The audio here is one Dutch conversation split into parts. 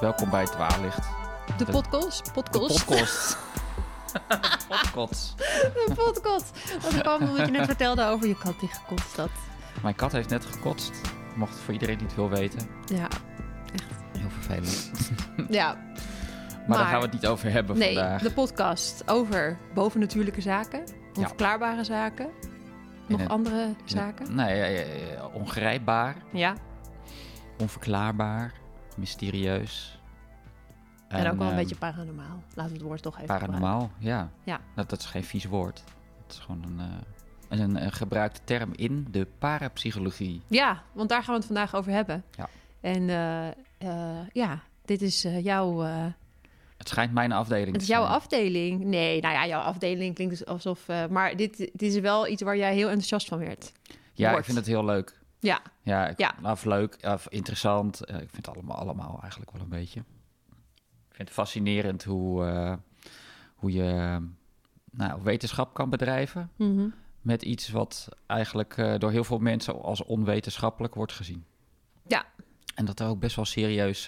Welkom bij Dwaallicht. De podcast? Podcast? Podcast. Podcast. De podcast. Dat kwam omdat je net vertelde over je kat die gekotst had. Mijn kat heeft net gekotst. Mocht het voor iedereen niet wil weten. Ja, Heel vervelend. ja. Maar, daar gaan we het niet over hebben Nee, vandaag. de podcast over bovennatuurlijke zaken. Onverklaarbare zaken. Nog het- andere zaken. Nee, eh, eh, ongrijpbaar, Ja, onverklaarbaar, mysterieus. en, ook wel een ehm, beetje paranormaal. Laten we het woord toch even Paranormaal, ja. Ja. Dat, dat is geen vies woord. Het is gewoon een, eh, een, een gebruikte term in de parapsychologie. Ja, want daar gaan we het vandaag over hebben. Ja. En eh, eh, ja, dit is jouw... Het schijnt mijn afdeling het is jouw afdeling. Nee, nou ja, jouw afdeling klinkt dus alsof... maar dit, dit is wel iets waar jij heel enthousiast van werd. Ja, ik vind het heel leuk. Ja, Ja, ik, Ja. Of leuk, interessant. Eh, ik vind het allemaal, allemaal eigenlijk wel een beetje. Ik vind het fascinerend hoe, eh, hoe je nou, wetenschap kan bedrijven Mhm. met iets wat eigenlijk eh, door heel veel mensen als onwetenschappelijk wordt gezien. Ja. En dat er ook best wel serieus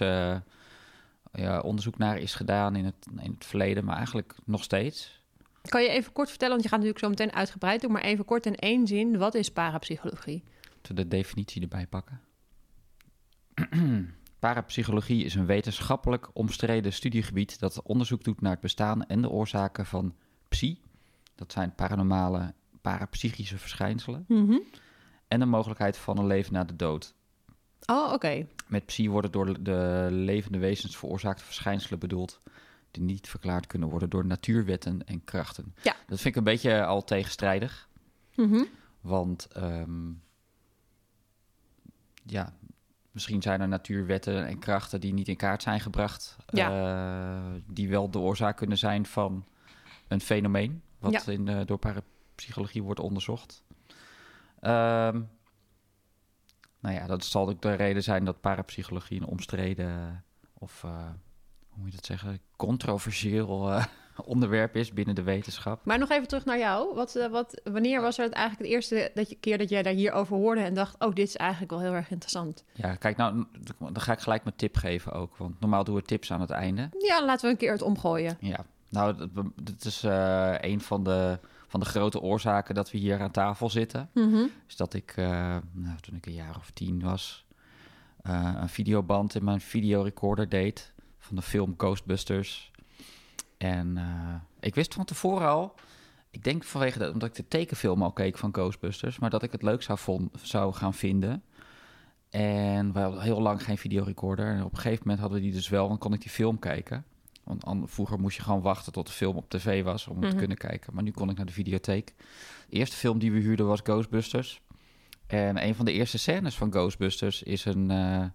ja, onderzoek naar is gedaan in het, in het verleden, maar eigenlijk nog steeds. Kan je even kort vertellen, want je gaat natuurlijk zo meteen uitgebreid doen, maar even kort in één zin, wat is parapsychologie? We de definitie erbij pakken. Parapsychologie is een wetenschappelijk omstreden studiegebied dat onderzoek doet naar het bestaan en de oorzaken van psi, dat zijn paranormale, parapsychische verschijnselen, en de mogelijkheid van een leven na de dood. Oh, oké. Met psi worden door de levende wezens veroorzaakte verschijnselen bedoeld die niet verklaard kunnen worden door natuurwetten en krachten. Ja. Dat vind ik een beetje al tegenstrijdig. Mhm. Want ehm, ja, misschien zijn er natuurwetten en krachten die niet in kaart zijn gebracht. eh, die wel de oorzaak kunnen zijn van een fenomeen. Wat Ja. in, eh, door parapsychologie wordt onderzocht. Ehm, nou ja, dat zal ook de reden zijn dat parapsychologie een omstreden of eh, hoe moet je dat zeggen, controversieel onderwerp is binnen de wetenschap. Maar nog even terug naar jou. Wat, eh, wat, wanneer was er het eigenlijk het eerste dat je, keer dat jij daar hierover hoorde en dacht, oh, dit is eigenlijk wel heel erg interessant? Ja, kijk, nou, dan ga ik gelijk mijn tip geven ook. Want normaal doen we tips aan het einde. Ja, laten we een keer het omgooien. Ja, nou, dat, is eh, een van de, van de grote oorzaken dat we hier aan tafel zitten. Mhm. Is dat ik, eh, nou, toen ik een jaar of tien was, een videoband in mijn videorecorder deed van de film Ghostbusters. En eh, ik wist van tevoren al, ik denk vanwege dat, omdat ik de tekenfilm al keek van Ghostbusters, maar dat ik het leuk zou, von- zou gaan vinden. En we hadden heel lang geen videorecorder. En op een gegeven moment hadden we die dus wel en kon ik die film kijken. Want an- vroeger moest je gewoon wachten tot de film op tv was om Mhm. te kunnen kijken. Maar nu kon ik naar de videotheek. De eerste film die we huurden was Ghostbusters. En een van de eerste scènes van Ghostbusters is een, eh,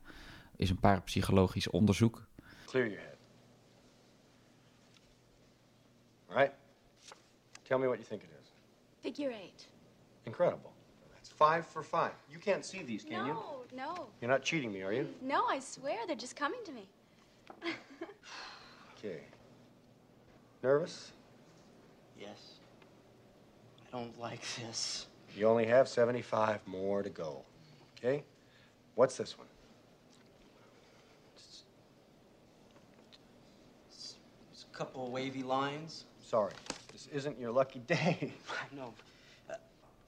is een parapsychologisch onderzoek. Clear All right? Tell me what you think it is. Figure eight. Incredible. That's five for five. You can't see these, can you? no, no, You're not cheating me, are you? no, I swear they're just coming to me. Okay. Nervous? Yes. I don't like this. You only have 75 more to go. Okay? What's this one? It's a couple of wavy lines. Sorry. This isn't your lucky day. I know. Uh,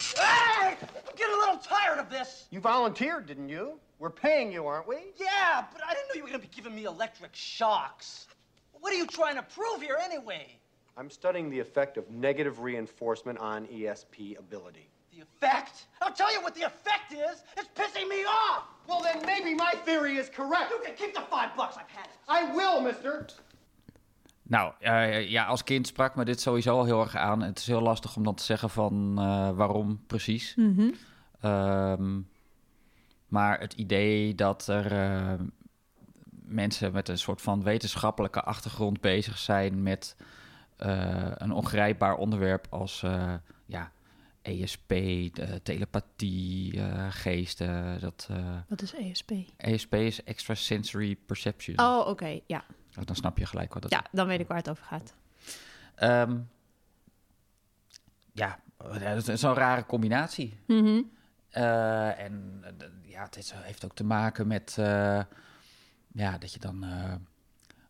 hey! I'm getting a little tired of this. You volunteered, didn't you? We're paying you, aren't we? Yeah, but I didn't know you were gonna be giving me electric shocks. What are you trying to prove here anyway? I'm studying the effect of negative reinforcement on ESP ability. The effect? I'll tell you what the effect is. It's pissing me off. Well, then maybe my theory is correct. You can keep the five bucks. I've had it. I will, mister. Nou, eh, ja, als kind sprak me dit sowieso al heel erg aan. Het is heel lastig om dan te zeggen van eh, waarom precies. Ehm, maar het idee dat er eh, mensen met een soort van wetenschappelijke achtergrond bezig zijn met een ongrijpbaar onderwerp als ja, ESP, telepathie, geesten. Dat, Wat is ESP? ESP is extrasensory perception. Oh, oké, ja. Dan snap je gelijk wat dat Ja, dan weet ik waar het over gaat. Ehm, ja, dat is een rare combinatie. Mhm. Eh, en eh, ja, het is- heeft ook te maken met eh, ja, dat je dan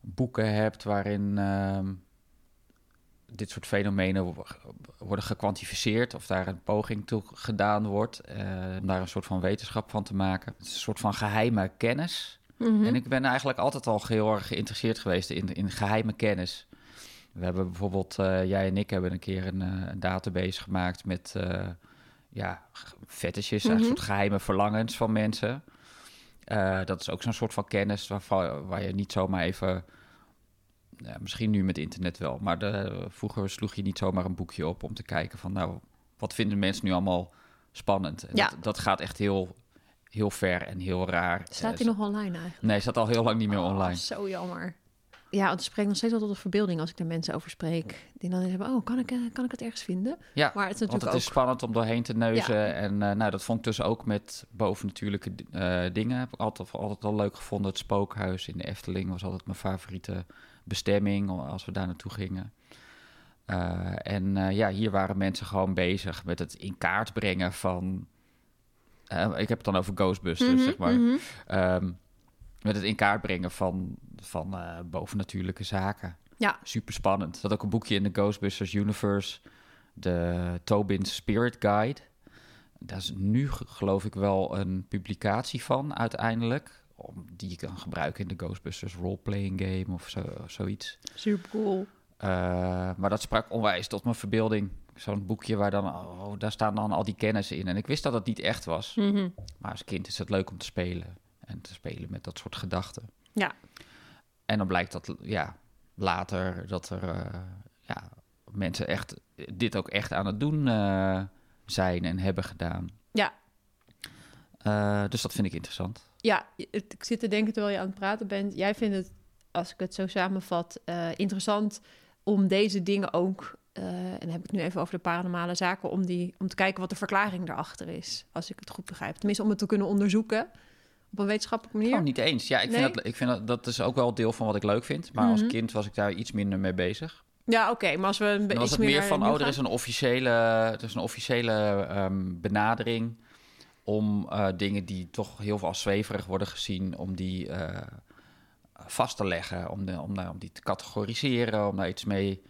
boeken hebt waarin ehm, dit soort fenomenen wo- worden gekwantificeerd of daar een poging toe gedaan wordt om daar een soort van wetenschap van te maken. Het is een soort van geheime kennis. Mhm. En ik ben eigenlijk altijd al heel erg geïnteresseerd geweest in, in geheime kennis. We hebben bijvoorbeeld, eh, jij en ik hebben een keer een, eh, database gemaakt met eh ja, fetishes, Mhm. een soort geheime verlangens van mensen. Dat is ook zo'n soort van kennis waarvan, waar je niet zomaar even, ja, misschien nu met internet wel, maar de, vroeger sloeg je niet zomaar een boekje op om te kijken van, nou, wat vinden mensen nu allemaal spannend? En Ja. dat, dat gaat echt heel, heel ver en heel raar. Staat Eh, hij nog online eigenlijk? Nee, staat al heel lang niet meer Oh, online. zo jammer. Ja, want het spreekt nog steeds wel tot de verbeelding als ik er mensen over spreek. Die dan hebben, oh, kan ik, eh, kan ik het ergens vinden? Ja, Maar het is want natuurlijk het is spannend om doorheen te neuzen. Ja. En eh, nou, dat vond ik dus ook met bovennatuurlijke eh, dingen. Heb ik altijd, altijd al leuk gevonden. Het spookhuis in de Efteling was altijd mijn favoriete bestemming als we daar naartoe gingen. Eh, en eh, ja, hier waren mensen gewoon bezig met het in kaart brengen van... eh, ik heb het dan over Ghostbusters, Mhm, zeg maar. mhm. Ehm, met het in kaart brengen van, van eh, bovennatuurlijke zaken. Ja. Super spannend. Zat ook een boekje in de Ghostbusters Universe, de Tobin's Spirit Guide. Daar is nu ge- geloof ik wel een publicatie van uiteindelijk. Om, die je kan gebruiken in de Ghostbusters roleplaying game of zo, zoiets. Super cool. Eh, maar dat sprak onwijs tot mijn verbeelding. Zo'n boekje waar dan, oh, daar staan dan al die kennis in. En ik wist dat het niet echt was. Mhm. Maar als kind is het leuk om te spelen. En te spelen met dat soort gedachten. Ja. En dan blijkt dat ja, later dat er eh, ja, mensen echt dit ook echt aan het doen eh, zijn en hebben gedaan. Ja. Eh, dus dat vind ik interessant. Ja, ik zit te denken terwijl je aan het praten bent. Jij vindt het, als ik het zo samenvat, interessant om deze dingen ook... eh, en dan heb ik nu even over de paranormale zaken... Om, die, om te kijken wat de verklaring daarachter is. Als ik het goed begrijp. Tenminste, om het te kunnen onderzoeken op een wetenschappelijke manier. Oh, niet eens. Ja, ik vind, dat, ik vind dat, dat is ook wel deel van wat ik leuk vind. Maar als Mhm. kind was ik daar iets minder mee bezig. Ja, oké. maar als we een beetje was het meer van, oh, er is een officiële, er is een officiële ehm, benadering om eh, dingen die toch heel veel als zweverig worden gezien, om die eh, vast te leggen, om, de, om, om die te categoriseren, om daar iets mee,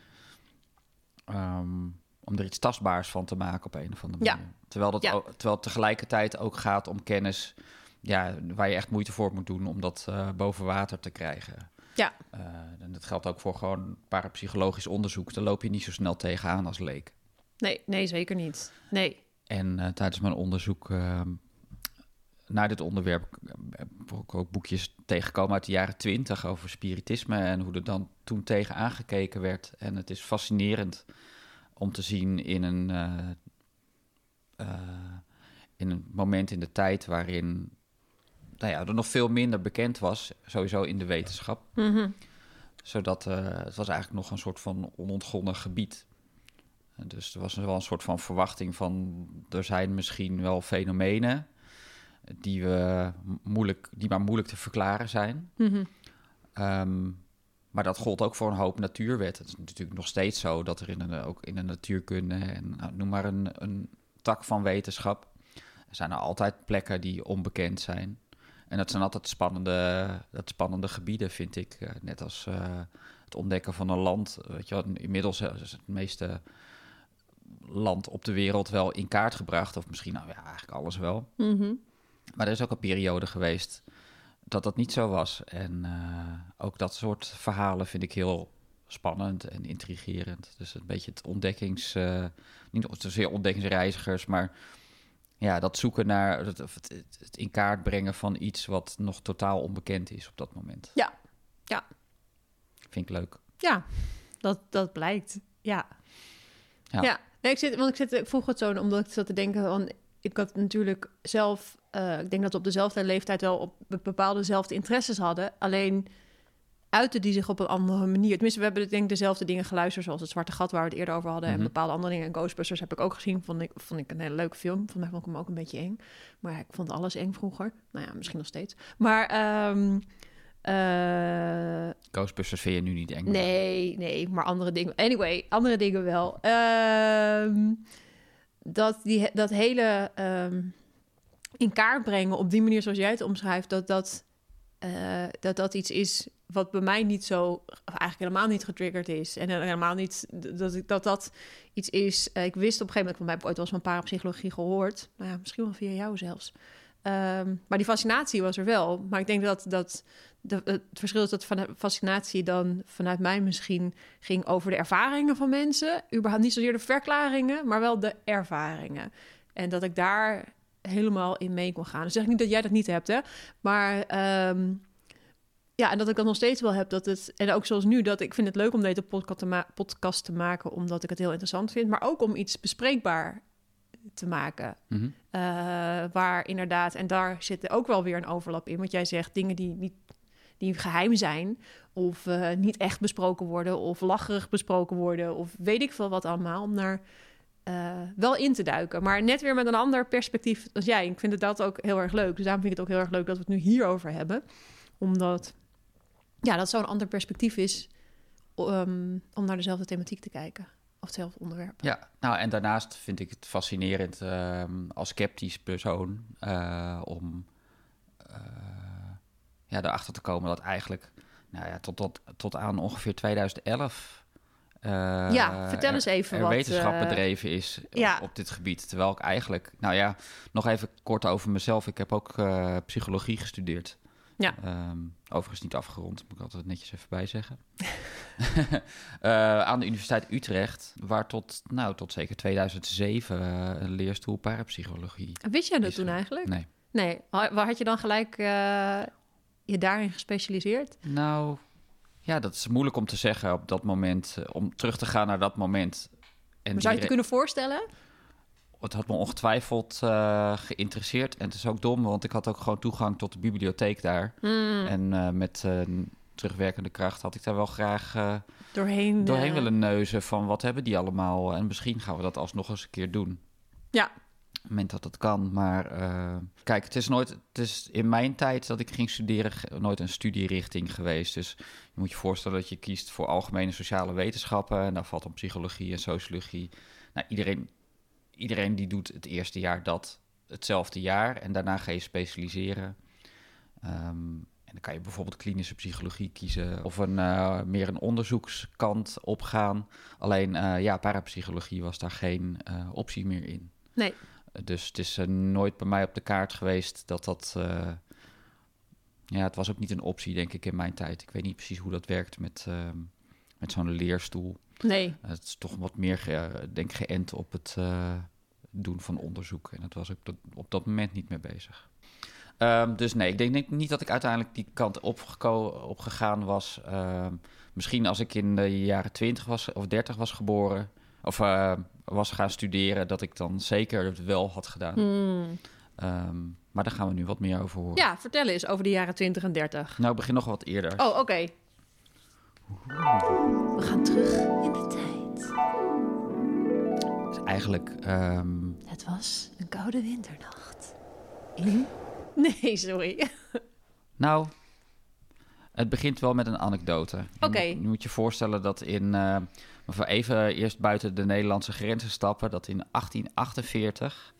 ehm, om er iets tastbaars van te maken op een of andere Ja. manier. Terwijl, dat Ja. ook- terwijl het tegelijkertijd ook gaat om kennis ja, waar je echt moeite voor moet doen om dat eh, boven water te krijgen. Ja. Eh, en dat geldt ook voor gewoon parapsychologisch onderzoek. Daar loop je niet zo snel tegenaan als leek. Nee, nee, zeker niet. Nee. En eh, tijdens mijn onderzoek ehm, naar dit onderwerp eh, ik ook boekjes tegengekomen uit de jaren twintig over spiritisme en hoe er dan toen tegen aangekeken werd. En het is fascinerend om te zien in een, eh, eh, in een moment in de tijd waarin nou ja, er nog veel minder bekend was, sowieso in de wetenschap. Mhm. Zodat eh, het was eigenlijk nog een soort van onontgonnen gebied. Dus er was wel een soort van verwachting van er zijn misschien wel fenomenen die, we moeilijk, die maar moeilijk te verklaren zijn. Mhm. Ehm, maar dat gold ook voor een hoop natuurwetten. Het is natuurlijk nog steeds zo dat er in een, ook in de natuurkunde en nou, noem maar een, een tak van wetenschap, er zijn er altijd plekken die onbekend zijn. En dat zijn altijd spannende, dat spannende gebieden, vind ik. Eh, net als eh, het ontdekken van een land. Weet je wel, inmiddels is het meeste land op de wereld wel in kaart gebracht. Of misschien, nou ja, eigenlijk alles wel. Mhm. Maar er is ook een periode geweest dat dat niet zo was. En eh, ook dat soort verhalen vind ik heel spannend en intrigerend. Dus een beetje het ontdekkings... eh, niet zozeer ontdekkingsreizigers, maar ja, dat zoeken naar... Het, het, in kaart brengen van iets wat nog totaal onbekend is op dat moment. Ja. Ja. Vind ik leuk. Ja, dat, dat blijkt. Ja. Ja. Ja. Nee, ik, zit, want ik, zit, ik vroeg het zo omdat ik zat te denken... Want ik had natuurlijk zelf... eh, ik denk dat we op dezelfde leeftijd wel op bepaalde zelfde interesses hadden. Alleen uiten die zich op een andere manier. Tenminste, we hebben denk ik dezelfde dingen geluisterd... zoals het Zwarte Gat waar we het eerder over hadden... Mhm. en bepaalde andere dingen. En Ghostbusters heb ik ook gezien. Vond ik, vond ik een hele leuke film. Volgens mij vond ik hem ook een beetje eng. Maar ja, ik vond alles eng vroeger. Nou ja, misschien nog steeds. Maar... ehm, eh, Ghostbusters vind je nu niet eng. Nee, nee, maar andere dingen. Anyway, andere dingen wel. Ehm, dat, die, dat hele ehm, in kaart brengen op die manier zoals jij het omschrijft, dat dat, eh, dat, dat iets is wat bij mij niet zo, eigenlijk helemaal niet getriggerd is. En helemaal niet dat ik, dat, dat iets is. eh, ik wist op een gegeven moment, van mij heb ik ooit wel eens van parapsychologie gehoord. Nou ja, misschien wel via jou zelfs. Ehm, maar die fascinatie was er wel. Maar ik denk dat, dat het verschil is dat van fascinatie dan vanuit mij misschien ging over de ervaringen van mensen. Überhaupt niet zozeer de verklaringen, maar wel de ervaringen. En dat ik daar helemaal in mee kon gaan. Dus zeg ik niet dat jij dat niet hebt, hè. Maar ehm, ja, en dat ik dat nog steeds wel heb. Dat het, en ook zoals nu, dat ik vind het leuk om deze podcast te, ma- podcast te maken... omdat ik het heel interessant vind. Maar ook om iets bespreekbaar te maken. Mhm. Eh, waar inderdaad, en daar zit ook wel weer een overlap in. Want jij zegt dingen die, niet, die geheim zijn, of eh, niet echt besproken worden, of lacherig besproken worden, of weet ik veel wat allemaal, om daar eh, wel in te duiken. Maar net weer met een ander perspectief als jij. Ik vind het dat ook heel erg leuk. Dus daarom vind ik het ook heel erg leuk dat we het nu hierover hebben. Omdat ja, dat zo'n ander perspectief is um, om naar dezelfde thematiek te kijken. Of hetzelfde onderwerp. Ja, nou en daarnaast vind ik het fascinerend ehm, als sceptisch persoon eh, om eh, ja, erachter te komen dat eigenlijk nou ja, tot, tot, tot aan ongeveer 2011 eh, Ja, vertel eens even er wat, wetenschap eh, bedreven is op- ja. op dit gebied. Terwijl ik eigenlijk, nou ja, nog even kort over mezelf. Ik heb ook eh, psychologie gestudeerd. Ja. Ehm, overigens niet afgerond, moet ik altijd netjes even bij zeggen. Eh, aan de Universiteit Utrecht, waar tot, nou, tot zeker 2007 eh, een leerstoel parapsychologie. Wist jij dat toen eigenlijk? Nee. Nee. Waar had je dan gelijk eh, je daarin gespecialiseerd? Nou, ja, dat is moeilijk om te zeggen op dat moment, eh, om terug te gaan naar dat moment. En Maar zou je het kunnen voorstellen? het had me ongetwijfeld eh, geïnteresseerd. En het is ook dom, want ik had ook gewoon toegang tot de bibliotheek daar. Hmm. En eh, met terugwerkende kracht had ik daar wel graag Doorheen. doorheen willen neuzen van wat hebben die allemaal. En misschien gaan we dat alsnog eens een keer doen. Ja. Moment dat het kan. Maar eh, kijk, het is nooit, het is in mijn tijd dat ik ging studeren, nooit een studierichting geweest. Dus je moet je voorstellen dat je kiest voor algemene sociale wetenschappen. En daar valt dan psychologie en sociologie. Nou, iedereen, iedereen die doet het eerste jaar dat hetzelfde jaar. En daarna ga je specialiseren. Ehm, en dan kan je bijvoorbeeld klinische psychologie kiezen of een, eh, meer een onderzoekskant opgaan. Alleen eh, ja, parapsychologie was daar geen optie meer in. Nee. Dus het is eh, nooit bij mij op de kaart geweest dat dat. eh, ja, het was ook niet een optie, denk ik, in mijn tijd. Ik weet niet precies hoe dat werkt met, ehm, met zo'n leerstoel. Nee. Eh, het is toch wat meer, ge- denk ik, geënt op het doen van onderzoek. En dat was ik op, dat moment niet mee bezig. Ehm, dus nee, ik denk, denk niet dat ik uiteindelijk die kant opgegaan was. Ehm, misschien als ik in de jaren 20 was of 30 was geboren, of eh, was gaan studeren, dat ik dan zeker het wel had gedaan. Hmm. Ehm, maar daar gaan we nu wat meer over horen. Ja, vertel eens over de jaren 20 en 30. Nou, ik begin nog wat eerder. Oh, oké. We gaan terug in de tijd. Dus eigenlijk, ehm, Het was een koude winternacht. In? Nee, sorry. Nou, het begint wel met een anekdote. Je Oké. moet- Je moet je voorstellen dat in... voor even eerst buiten de Nederlandse grenzen stappen... dat in 1848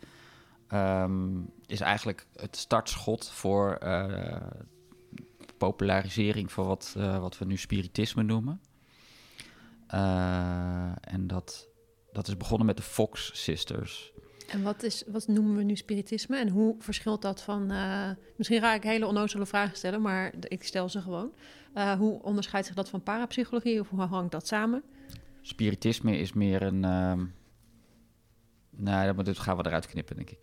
ehm, is eigenlijk het startschot voor eh, popularisering... van wat, eh, wat we nu spiritisme noemen. En dat, dat is begonnen met de Fox Sisters... En wat, is, wat noemen we nu spiritisme? En hoe verschilt dat van... eh, misschien ga ik hele onnozele vragen stellen, maar ik stel ze gewoon. Eh, hoe onderscheidt zich dat van parapsychologie? Of hoe hangt dat samen? Spiritisme is meer een... ehm nou, dat gaan we eruit knippen, denk ik.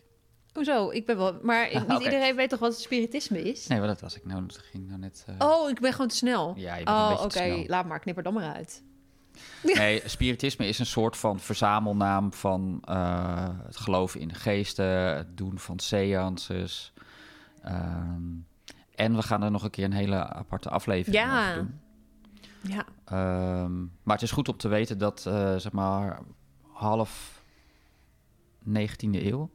Hoezo? Ik ben wel... Maar ik- niet Oké. iedereen weet toch wat spiritisme is? Nee, wat dat was ik nou. Dat ging nou net. eh, Oh, ik ben gewoon te snel. Ja, je bent een oh, beetje oké. te snel. Laat maar. Knip er dan maar uit. Nee, spiritisme is een soort van verzamelnaam van eh, het geloven in de geesten, het doen van seances. Ehm, en we gaan er nog een keer een hele aparte aflevering Ja. over doen. Ja. Ehm, maar het is goed om te weten dat, eh, zeg maar, half 19e eeuw.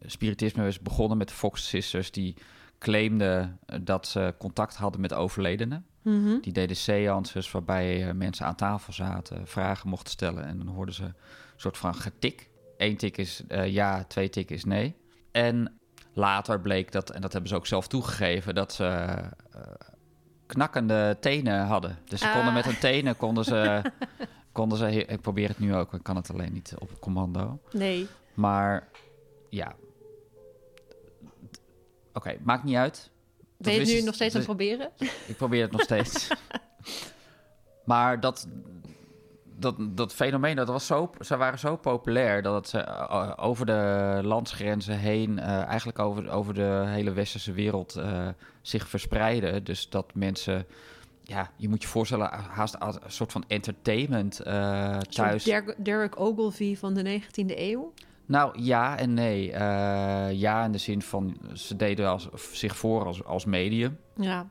Spiritisme is begonnen met de Fox Sisters, die claimden eh, dat ze contact hadden met overledenen. Mhm. Die deden seances waarbij eh, mensen aan tafel zaten, vragen mochten stellen. En dan hoorden ze een soort van getik. Eén tik is eh, ja, twee tik is nee. En later bleek dat, en dat hebben ze ook zelf toegegeven, dat ze eh, knakkende tenen hadden. Dus ze konden Ah. met hun tenen konden ze, konden ze. Ik probeer het nu ook, ik kan het alleen niet op commando. Nee. Maar ja. Oké, maakt niet uit. Dat Ben je het nu nog steeds aan het proberen? Ik probeer het nog steeds. maar dat, dat, dat fenomeen, dat was zo, ze waren zo populair dat het ze eh, over de landsgrenzen heen, eh, eigenlijk over, over de hele westerse wereld eh, zich verspreidde. Dus dat mensen, ja, je moet je voorstellen, haast als een soort van entertainment eh, thuis. Derek, Derek Ogilvie van de 19e eeuw. Nou, ja en nee. Eh, ja, in de zin van ze deden als, zich voor als, als medium. Ja.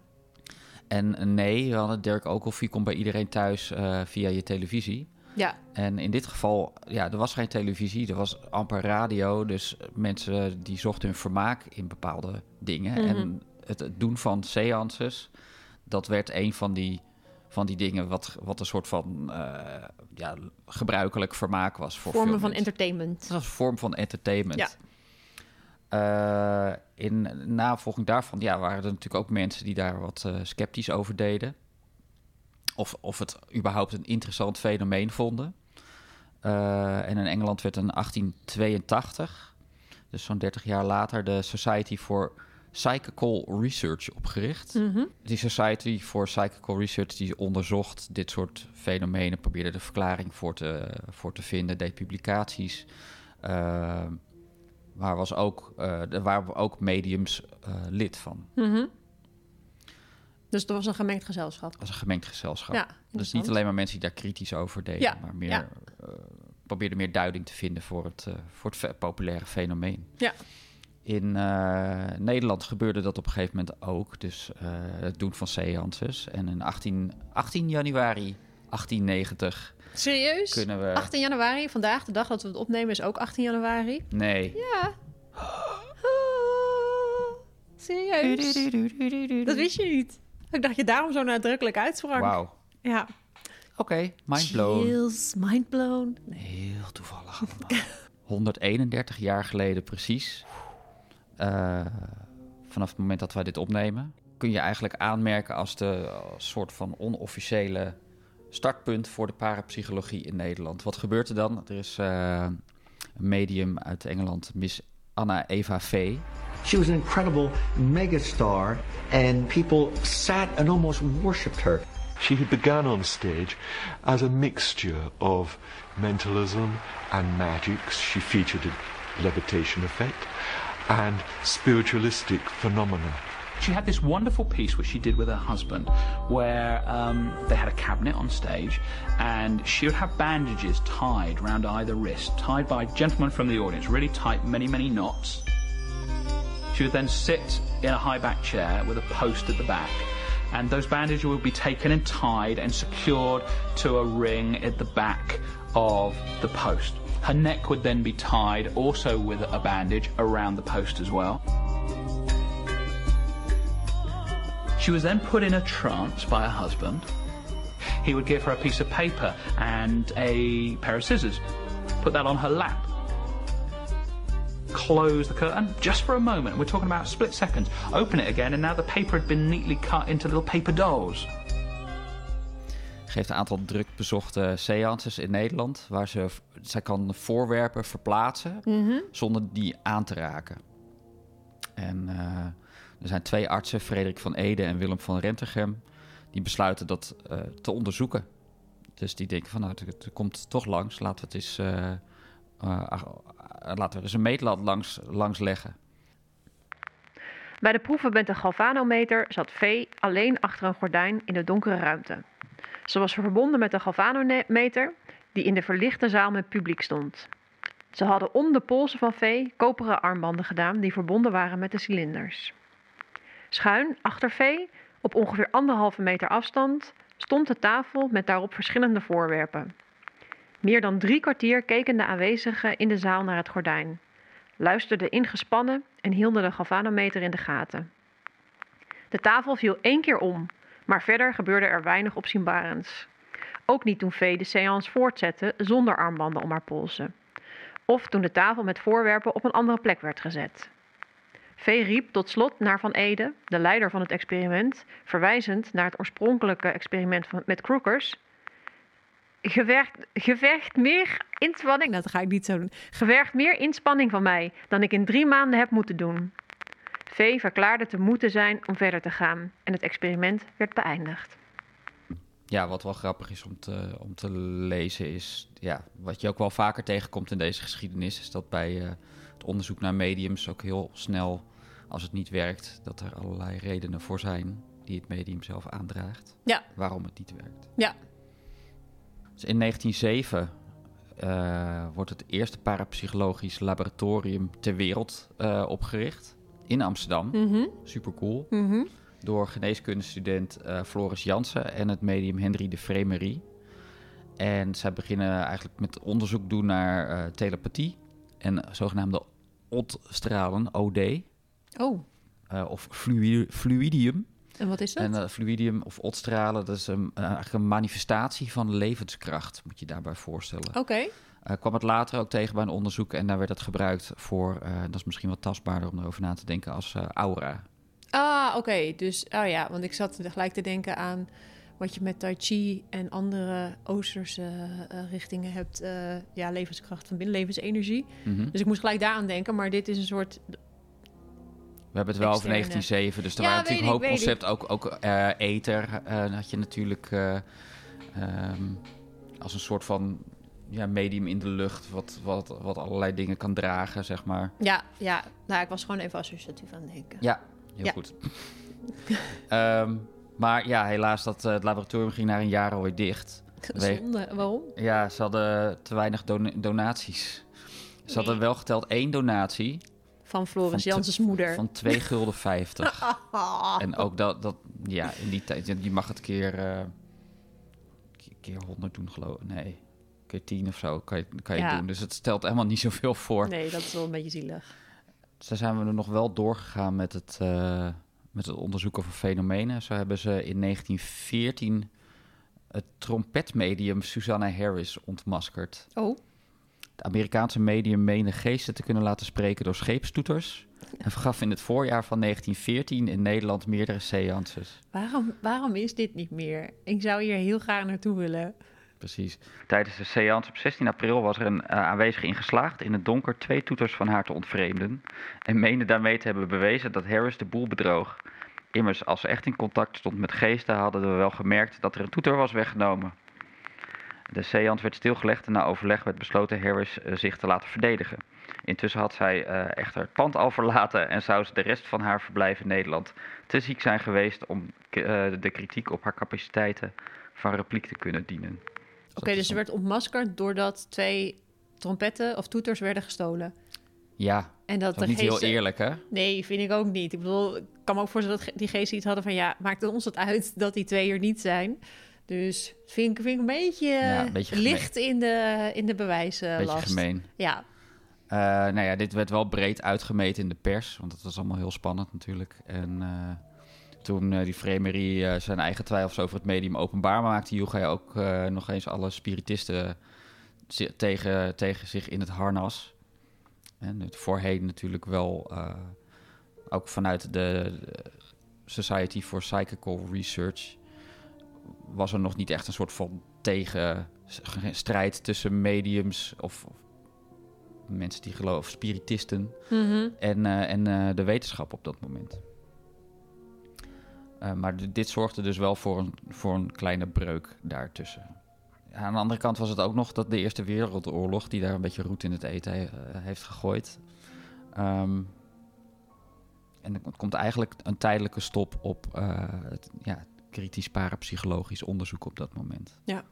En nee, we hadden Dirk Okelvie komt bij iedereen thuis eh, via je televisie. Ja. En in dit geval, ja, er was geen televisie, er was amper radio. Dus mensen die zochten hun vermaak in bepaalde dingen. Mhm. En het, het doen van seances, dat werd een van die, van die dingen wat, wat een soort van eh, ja, gebruikelijk vermaak was voor Vormen van entertainment. Het was een vorm van entertainment. Ja. Eh, in navolging daarvan ja, waren er natuurlijk ook mensen die daar wat eh, sceptisch over deden. Of, of het überhaupt een interessant fenomeen vonden. En in Engeland werd in 1882, dus zo'n 30 jaar later, de Society for Psychical Research opgericht. Mhm. Die Society for Psychical Research die onderzocht dit soort fenomenen, probeerde de verklaring voor te, voor te vinden, deed publicaties. Eh, waar was ook, eh, er waren ook mediums eh, lid van. Mhm. Dus het was een gemengd gezelschap. Dat was een gemengd gezelschap. Ja, dus niet alleen maar mensen die daar kritisch over deden, Ja, maar meer ja. probeerden meer duiding te vinden voor het, voor het populaire fenomeen. Ja. In eh, Nederland gebeurde dat op een gegeven moment ook. Dus eh, het doen van seances. En in 18, 18 januari 1890 Serieus? kunnen we... 18 januari, vandaag, de dag dat we het opnemen, is ook 18 januari. Nee. Ja. Serieus? Dat wist je niet. Ik dacht je daarom zo nadrukkelijk uitsprak. Wauw. Ja. Oké, mind blown. Chills, mind blown. Heel toevallig allemaal. 131 jaar geleden precies. Eh, vanaf het moment dat wij dit opnemen. Kun je eigenlijk aanmerken als de als soort van onofficiële startpunt voor de parapsychologie in Nederland. Wat gebeurt er dan? Er is eh, een medium uit Engeland, Miss Anna Eva V. She was an incredible megastar, and people sat and almost worshipped her. She had begun on stage as a mixture of mentalism and magics. She featured a levitation effect and spiritualistic phenomena. She had this wonderful piece which she did with her husband, where um, they had a cabinet on stage, and she would have bandages tied round either wrist, tied by gentlemen from the audience, really tight, many, many knots. She would then sit in a high back chair with a post at the back, and those bandages would be taken and tied and secured to a ring at the back of the post. Her neck would then be tied also with a bandage around the post as well. She was then put in a trance by her husband. He would give her a piece of paper and a pair of scissors. Put that on her lap. Close the curtain just for a moment. We're talking about split seconds. Open it again, and now the paper had been neatly cut into little paper dolls. Geeft een aantal druk bezochte seances in Nederland. Waar ze, zij kan voorwerpen verplaatsen zonder die aan te raken. En eh, er zijn twee artsen, Frederik van Ede en Willem van Rentegem, die besluiten dat eh, te onderzoeken. Dus die denken van nou, het, het komt toch langs, laten we het eens, eh, laten we eens een meetlat langs, langs leggen. Bij de proeven met de galvanometer zat V alleen achter een gordijn in de donkere ruimte. Ze was verbonden met de galvanometer die in de verlichte zaal met publiek stond. Ze hadden om de polsen van V koperen armbanden gedaan die verbonden waren met de cilinders. Schuin achter V, op ongeveer anderhalve meter afstand, stond de tafel met daarop verschillende voorwerpen. Meer dan drie kwartier keken de aanwezigen in de zaal naar het gordijn luisterden ingespannen en hielden de galvanometer in de gaten. De tafel viel één keer om, maar verder gebeurde er weinig opzienbarends. Ook niet toen Vee de séance voortzette zonder armbanden om haar polsen. Of toen de tafel met voorwerpen op een andere plek werd gezet. V riep tot slot naar Van Ede, de leider van het experiment, verwijzend naar het oorspronkelijke experiment met Crookers. Gevergt, gevergt meer inspanning. Dat ga ik niet zo doen. Gevergt meer inspanning van mij dan ik in drie maanden heb moeten doen. V verklaarde te moeten zijn om verder te gaan en het experiment werd beëindigd. Ja, wat wel grappig is om te, om te lezen is... Ja, wat je ook wel vaker tegenkomt in deze geschiedenis... is dat bij eh, het onderzoek naar mediums ook heel snel, als het niet werkt... dat er allerlei redenen voor zijn die het medium zelf aandraagt. Ja. Waarom het niet werkt. Ja. Dus in 1907 eh, wordt het eerste parapsychologisch laboratorium ter wereld eh, opgericht. In Amsterdam. Mhm. Super cool. Mhm. Door geneeskundestudent eh, Floris Jansen en het medium Henry de Vremerie. En zij beginnen eigenlijk met onderzoek doen naar eh, telepathie en zogenaamde OD-stralen, OD, Oh, eh, of flui- fluidium. en wat is dat? En fluidium of OD-stralen, dat is een, eigenlijk een manifestatie van levenskracht, moet je daarbij voorstellen. Oké. Eh, kwam het later ook tegen bij een onderzoek en daar werd het gebruikt voor, eh, dat is misschien wat tastbaarder om erover na te denken, als eh, aura. Ah, oké. Dus, oh ja, want ik zat gelijk te denken aan wat je met Tai Chi en andere Oosterse richtingen hebt. ja, levenskracht van binnen, levensenergie. Mhm. Dus ik moest gelijk daaraan denken, maar dit is een soort... We hebben het wel over Externe. 1907, dus er Ja, waren natuurlijk een hoop concepten. Ook, ook ether had je natuurlijk eh, ehm, als een soort van ja, medium in de lucht... Wat, wat, wat allerlei dingen kan dragen, zeg maar. Ja, ja. Nou, ik was gewoon even associatief aan het denken. Ja, heel Ja. goed. Ehm, maar ja, helaas, dat, eh, het laboratorium ging na een jaar alweer dicht. Zonde. Waarom? Ja, ze hadden te weinig don- donaties. Ze hadden wel geteld één donatie Van Floris Janssens moeder. van 2 gulden 50. En ook dat, dat, ja, in die tijd, je mag het keer, ke- keer 100 doen, geloof ik. Nee, keer 10 of zo kan je, kan je Ja. doen. Dus het stelt helemaal niet zoveel voor. Nee, dat is wel een beetje zielig. Zo zijn we er nog wel doorgegaan met het, eh, met het onderzoeken van fenomenen. Zo hebben ze in 1914 het trompetmedium Susanna Harris ontmaskerd. Oh, Het Amerikaanse medium meende geesten te kunnen laten spreken door scheepstoeters. En vergaf in het voorjaar van 1914 in Nederland meerdere seances. waarom, waarom is dit niet meer? Ik zou hier heel graag naartoe willen. Precies. Tijdens de seance op 16 april was er een uh, aanwezige in geslaagd in het donker twee toeters van haar te ontvreemden. En meende daarmee te hebben bewezen dat Harris de boel bedroog. Immers, als ze echt in contact stond met geesten, hadden we wel gemerkt dat er een toeter was weggenomen. De seance werd stilgelegd en na overleg werd besloten Harris uh, zich te laten verdedigen. Intussen had zij uh, echter het pand al verlaten en zou ze de rest van haar verblijf in Nederland te ziek zijn geweest om de kritiek op haar capaciteiten van repliek te kunnen dienen. Oké, okay, dus ze werd ontmaskerd doordat twee trompetten of toeters werden gestolen. Ja, en dat is niet geesten... heel eerlijk, hè? Nee, vind ik ook niet. Ik bedoel, ik kan me ook voorstellen dat die geesten iets hadden van... ja, maakt ons het uit dat die twee er niet zijn? Dus vind ik, vind ik een beetje, ja, een beetje licht in de, in de bewijslast. Beetje gemeen. Ja. Uh, nou ja, dit werd wel breed uitgemeten in de pers, want dat was allemaal heel spannend natuurlijk. En uh, toen uh, die Fremerie zijn eigen twijfels over het medium openbaar maakte, joeg hij ook nog eens alle spiritisten tegen, tegen zich in het harnas. En het voorheen natuurlijk wel ook vanuit de Society for Psychical Research was er nog niet echt een soort van tegenstrijd tussen mediums of, of mensen die geloven, spiritisten mm -hmm. en, en de wetenschap op dat moment. Uh, maar dit zorgde dus wel voor een, voor een kleine breuk daartussen. Aan de andere kant was het ook nog dat de Eerste Wereldoorlog, die daar een beetje roet in het eten he heeft gegooid. Um, en er komt eigenlijk een tijdelijke stop op het, ja, kritisch parapsychologisch onderzoek op dat moment. Ja.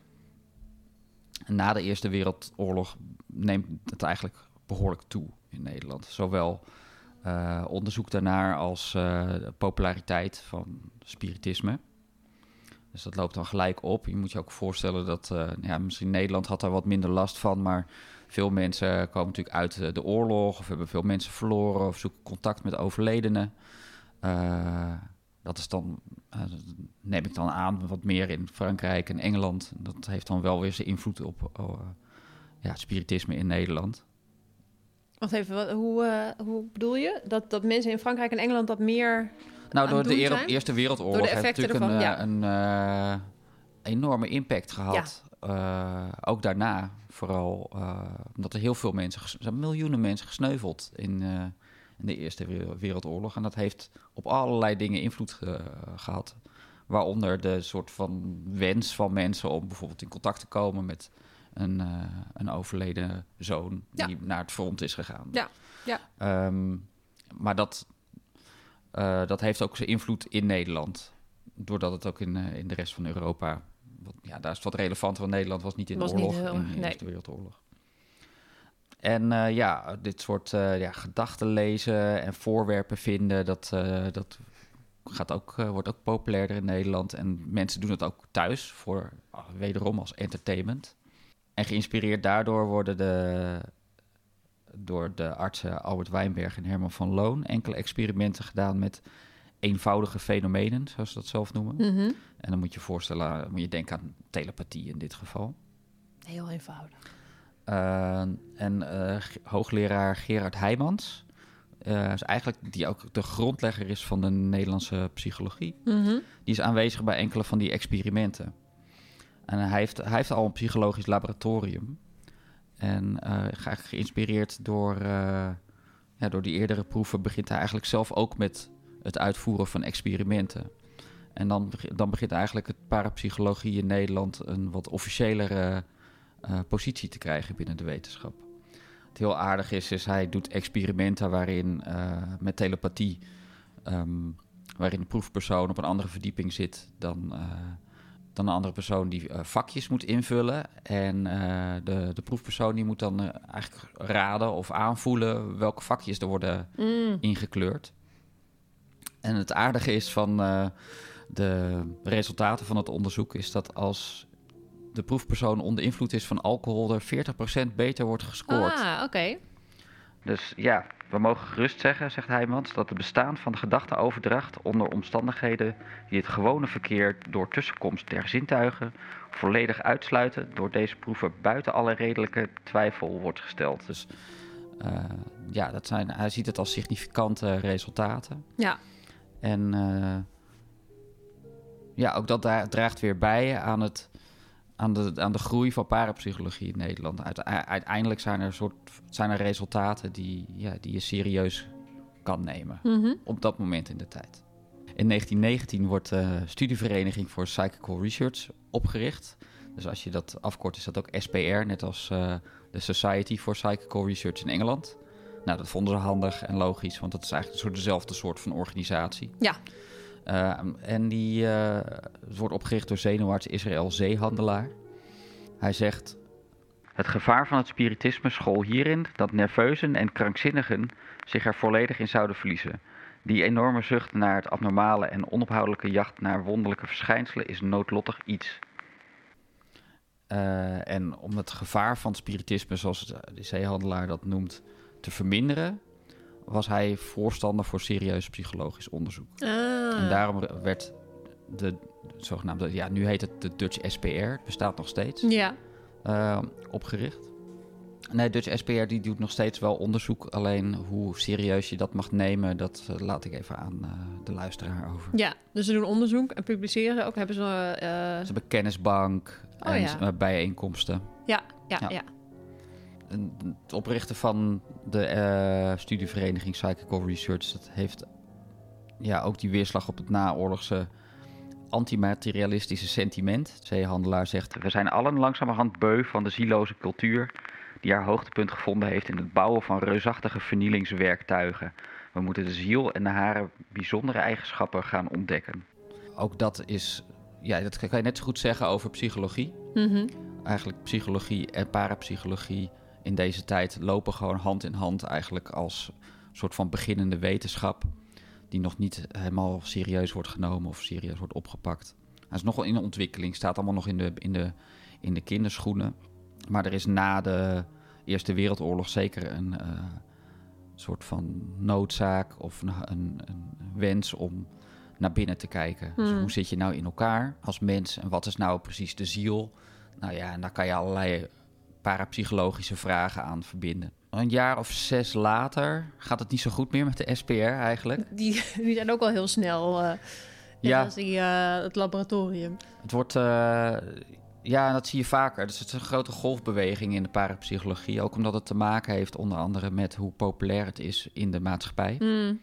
En na de Eerste Wereldoorlog neemt het eigenlijk behoorlijk toe in Nederland. Zowel uh, onderzoek daarnaar als uh, populariteit van spiritisme. Dus dat loopt dan gelijk op. Je moet je ook voorstellen dat, uh, ja, misschien Nederland had daar wat minder last van, maar veel mensen komen natuurlijk uit de oorlog of hebben veel mensen verloren of zoeken contact met overledenen. Dat is dan, neem ik dan aan, wat meer in Frankrijk en Engeland. Dat heeft dan wel weer zijn invloed op ja, spiritisme in Nederland. Wacht even, wat, hoe, eh, hoe bedoel je? Dat, dat mensen in Frankrijk en Engeland dat meer... Nou, aan door de? Eerste Wereldoorlog Door de heeft natuurlijk ervan, een, eh, een eh, enorme impact gehad. Eh, ook daarna, vooral omdat er heel veel mensen, er zijn miljoenen mensen gesneuveld in, in de Eerste Wereld- Wereldoorlog. En dat heeft op allerlei dingen invloed ge- gehad. Waaronder de soort van wens van mensen om bijvoorbeeld in contact te komen met een, eh, een overleden zoon Ja. die naar het front is gegaan. Ja, ja. Ehm, maar dat, eh, dat heeft ook zijn invloed in Nederland. Doordat het ook in, eh, in de rest van Europa... wat- ja, daar is het wat relevanter, want Nederland was niet in Was de oorlog, heel- in de nee. Eerste Wereldoorlog. En ja, dit soort ja, gedachten lezen en voorwerpen vinden... dat, dat gaat ook, wordt ook populairder in Nederland. En mensen doen het ook thuis, voor, ah, wederom als entertainment. En geïnspireerd daardoor worden de, door de artsen Albert Wijnberg en Herman van Loon enkele experimenten gedaan met eenvoudige fenomenen, zoals ze dat zelf noemen. Mhm. En dan moet je voorstellen, moet je denken aan telepathie in dit geval. Heel eenvoudig. Uh, en uh, hoogleraar Gerard Heijmans, uh, is eigenlijk die ook de grondlegger is van de Nederlandse psychologie, Mhm. die is aanwezig bij enkele van die experimenten. En hij heeft, hij heeft al een psychologisch laboratorium. En uh, geïnspireerd door, uh, ja, door die eerdere proeven begint hij eigenlijk zelf ook met het uitvoeren van experimenten. En dan, dan begint eigenlijk het parapsychologie in Nederland een wat officiëlere uh, positie te krijgen binnen de wetenschap. Het heel aardig is, is hij doet experimenten waarin met telepathie, um, waarin de proefpersoon op een andere verdieping zit dan, dan een andere persoon die uh, vakjes moet invullen. En uh, de, de proefpersoon die moet dan uh, eigenlijk raden of aanvoelen welke vakjes er worden Mm. ingekleurd. En het aardige is van uh, de resultaten van het onderzoek is dat als de proefpersoon onder invloed is van alcohol, er 40% beter wordt gescoord. Ah, oké. Okay. Dus ja, we mogen gerust zeggen, zegt Heijmans, dat het bestaan van de gedachteoverdracht onder omstandigheden die het gewone verkeer door tussenkomst der zintuigen volledig uitsluiten, door deze proeven buiten alle redelijke twijfel wordt gesteld. Dus uh, ja, dat zijn, hij ziet het als significante resultaten. Ja. En uh, ja, ook dat draagt weer bij aan het aan de, aan de groei van parapsychologie in Nederland. Uiteindelijk zijn er, soort, zijn er resultaten die, ja, die je serieus kan nemen. Mhm. Mm -hmm. Op dat moment in de tijd. In 1919 wordt de Studievereniging voor Psychical Research opgericht. Dus als je dat afkort, is dat ook SPR, net als uh, de Society for Psychical Research in Engeland. Nou, dat vonden ze handig en logisch, want dat is eigenlijk een soort dezelfde soort van organisatie. Ja. Uh, en die uh, wordt opgericht door zenuwarts Israël Zeehandelaar. Hij zegt... Het gevaar van het spiritisme school hierin dat nerveuzen en krankzinnigen zich er volledig in zouden verliezen. Die enorme zucht naar het abnormale en onophoudelijke jacht naar wonderlijke verschijnselen is noodlottig iets. Uh, en om het gevaar van spiritisme, zoals de zeehandelaar dat noemt, te verminderen, was hij voorstander voor serieus psychologisch onderzoek. Ah. En daarom werd de zogenaamde, ja, nu heet het de Dutch SPR, het bestaat nog steeds, ja. uh, opgericht. Nee, Dutch SPR die doet nog steeds wel onderzoek, alleen hoe serieus je dat mag nemen, dat uh, laat ik even aan uh, de luisteraar over. Ja, dus ze doen onderzoek en publiceren ook, hebben ze... Ze hebben kennisbank oh, en ja. bijeenkomsten. Ja, ja, ja. ja het oprichten van de uh, studievereniging Psychical Research, dat heeft ja, ook die weerslag op het naoorlogse antimaterialistische sentiment. De zeehandelaar zegt, we zijn allen langzamerhand beu van de zieloze cultuur die haar hoogtepunt gevonden heeft in het bouwen van reusachtige vernielingswerktuigen. We moeten de ziel en haar bijzondere eigenschappen gaan ontdekken. Ook dat is, ja, dat kan je net zo goed zeggen over psychologie. Mm -hmm. Eigenlijk psychologie en parapsychologie in deze tijd lopen gewoon hand in hand eigenlijk als soort van beginnende wetenschap die nog niet helemaal serieus wordt genomen of serieus wordt opgepakt. Hij is nogal in de ontwikkeling, staat allemaal nog in de, in de, in de kinderschoenen. Maar er is na de Eerste Wereldoorlog zeker een uh, soort van noodzaak of een, een, een, wens om naar binnen te kijken. Hmm. Dus hoe zit je nou in elkaar als mens en wat is nou precies de ziel? Nou ja, en daar kan je allerlei parapsychologische vragen aan verbinden. een jaar of zes later gaat het niet zo goed meer met de SPR eigenlijk. Die, die zijn ook al heel snel. eh Ja. als die, eh, het laboratorium. Het wordt, eh, ja, dat zie je vaker. Dus het is een grote golfbeweging in de parapsychologie. Ook omdat het te maken heeft onder andere met hoe populair het is in de maatschappij. Hmm.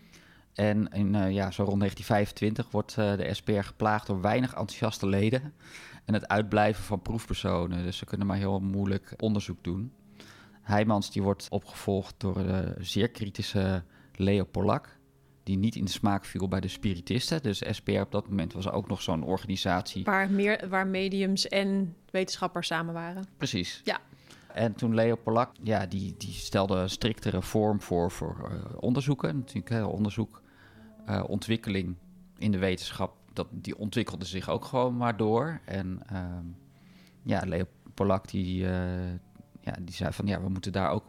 En in, ja, zo rond 1925 wordt de SPR geplaagd door weinig enthousiaste leden. En het uitblijven van proefpersonen. Dus ze kunnen maar heel moeilijk onderzoek doen. Heijmans die wordt opgevolgd door de zeer kritische Leo Polak. Die niet in de smaak viel bij de spiritisten. Dus SPR op dat moment was ook nog zo'n organisatie. Waar, meer, waar mediums en wetenschappers samen waren. Precies. Ja. En toen Leo Polak, ja, die, die stelde een striktere vorm voor, voor eh, onderzoeken. Natuurlijk, hè, onderzoek, eh, ontwikkeling in de wetenschap, dat, die ontwikkelde zich ook gewoon maar door. En ehm, ja, Leo Polak, die, eh, ja, die zei van, ja, we moeten daar ook,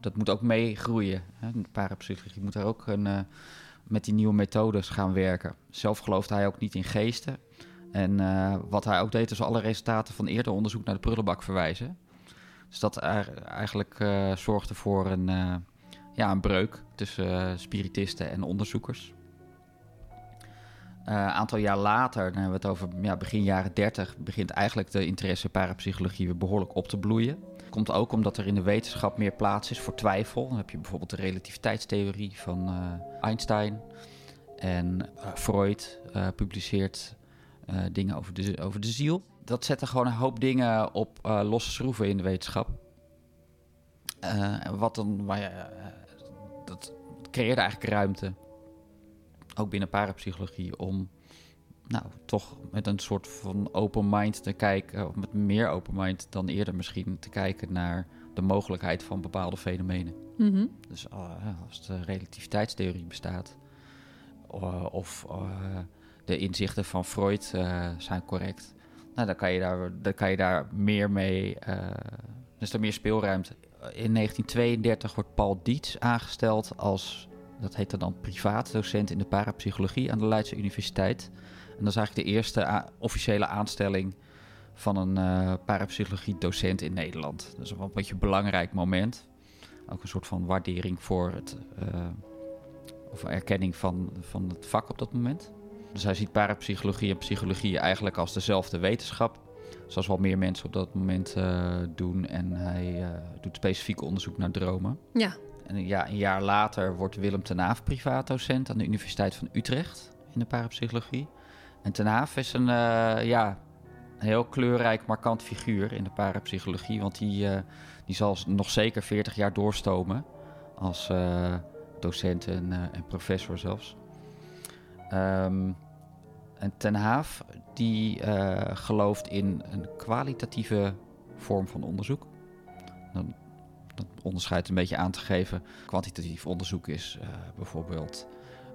dat moet ook mee groeien. Hè. De parapsychologie moet daar ook een, eh, met die nieuwe methodes gaan werken. Zelf geloofde hij ook niet in geesten. En eh, wat hij ook deed, is alle resultaten van eerder onderzoek naar de prullenbak verwijzen. Dus dat eigenlijk zorgde voor een, ja, een breuk tussen spiritisten en onderzoekers. Een aantal jaar later, dan hebben we het over ja, begin jaren 30, begint eigenlijk de interesse in parapsychologie weer behoorlijk op te bloeien. Komt ook omdat er in de wetenschap meer plaats is voor twijfel. Dan heb je bijvoorbeeld de relativiteitstheorie van eh, Einstein. En eh, Freud eh, publiceert eh, dingen over de, over de ziel. Dat zette gewoon een hoop dingen op eh, losse schroeven in de wetenschap. Eh, en wat dan, maar ja, eh, dat creëerde eigenlijk ruimte, ook binnen parapsychologie, om nou, toch met een soort van open mind te kijken, of met meer open mind dan eerder misschien, te kijken naar de mogelijkheid van bepaalde fenomenen. Mhm. Dus eh, als de relativiteitstheorie bestaat, eh, of eh, de inzichten van Freud zijn correct, nou, dan, kan je daar, dan kan je daar meer mee. dus er meer speelruimte. In 1932 wordt Paul Dietz aangesteld als, dat heette dan privaat docent in de parapsychologie aan de Leidse Universiteit. En dat is eigenlijk de eerste officiële aanstelling van een eh parapsychologie docent in Nederland. Dat is wel een beetje een belangrijk moment. Ook een soort van waardering voor het, eh, of erkenning van, van het vak op dat moment. Dus hij ziet parapsychologie en psychologie eigenlijk als dezelfde wetenschap. Zoals wel meer mensen op dat moment eh, doen. En hij doet specifiek onderzoek naar dromen. Ja. En ja, een jaar later wordt Willem ten Haaf privaatdocent aan de Universiteit van Utrecht in de parapsychologie. En ten Haaf is een, eh, ja, een heel kleurrijk, markant figuur in de parapsychologie. Want die, eh, die zal nog zeker 40 jaar doorstomen als eh, docent en, professor zelfs. Ehm, en Ten Haaf die gelooft in een kwalitatieve vorm van onderzoek. Dat onderscheid een beetje aan te geven. Kwantitatief onderzoek is eh, bijvoorbeeld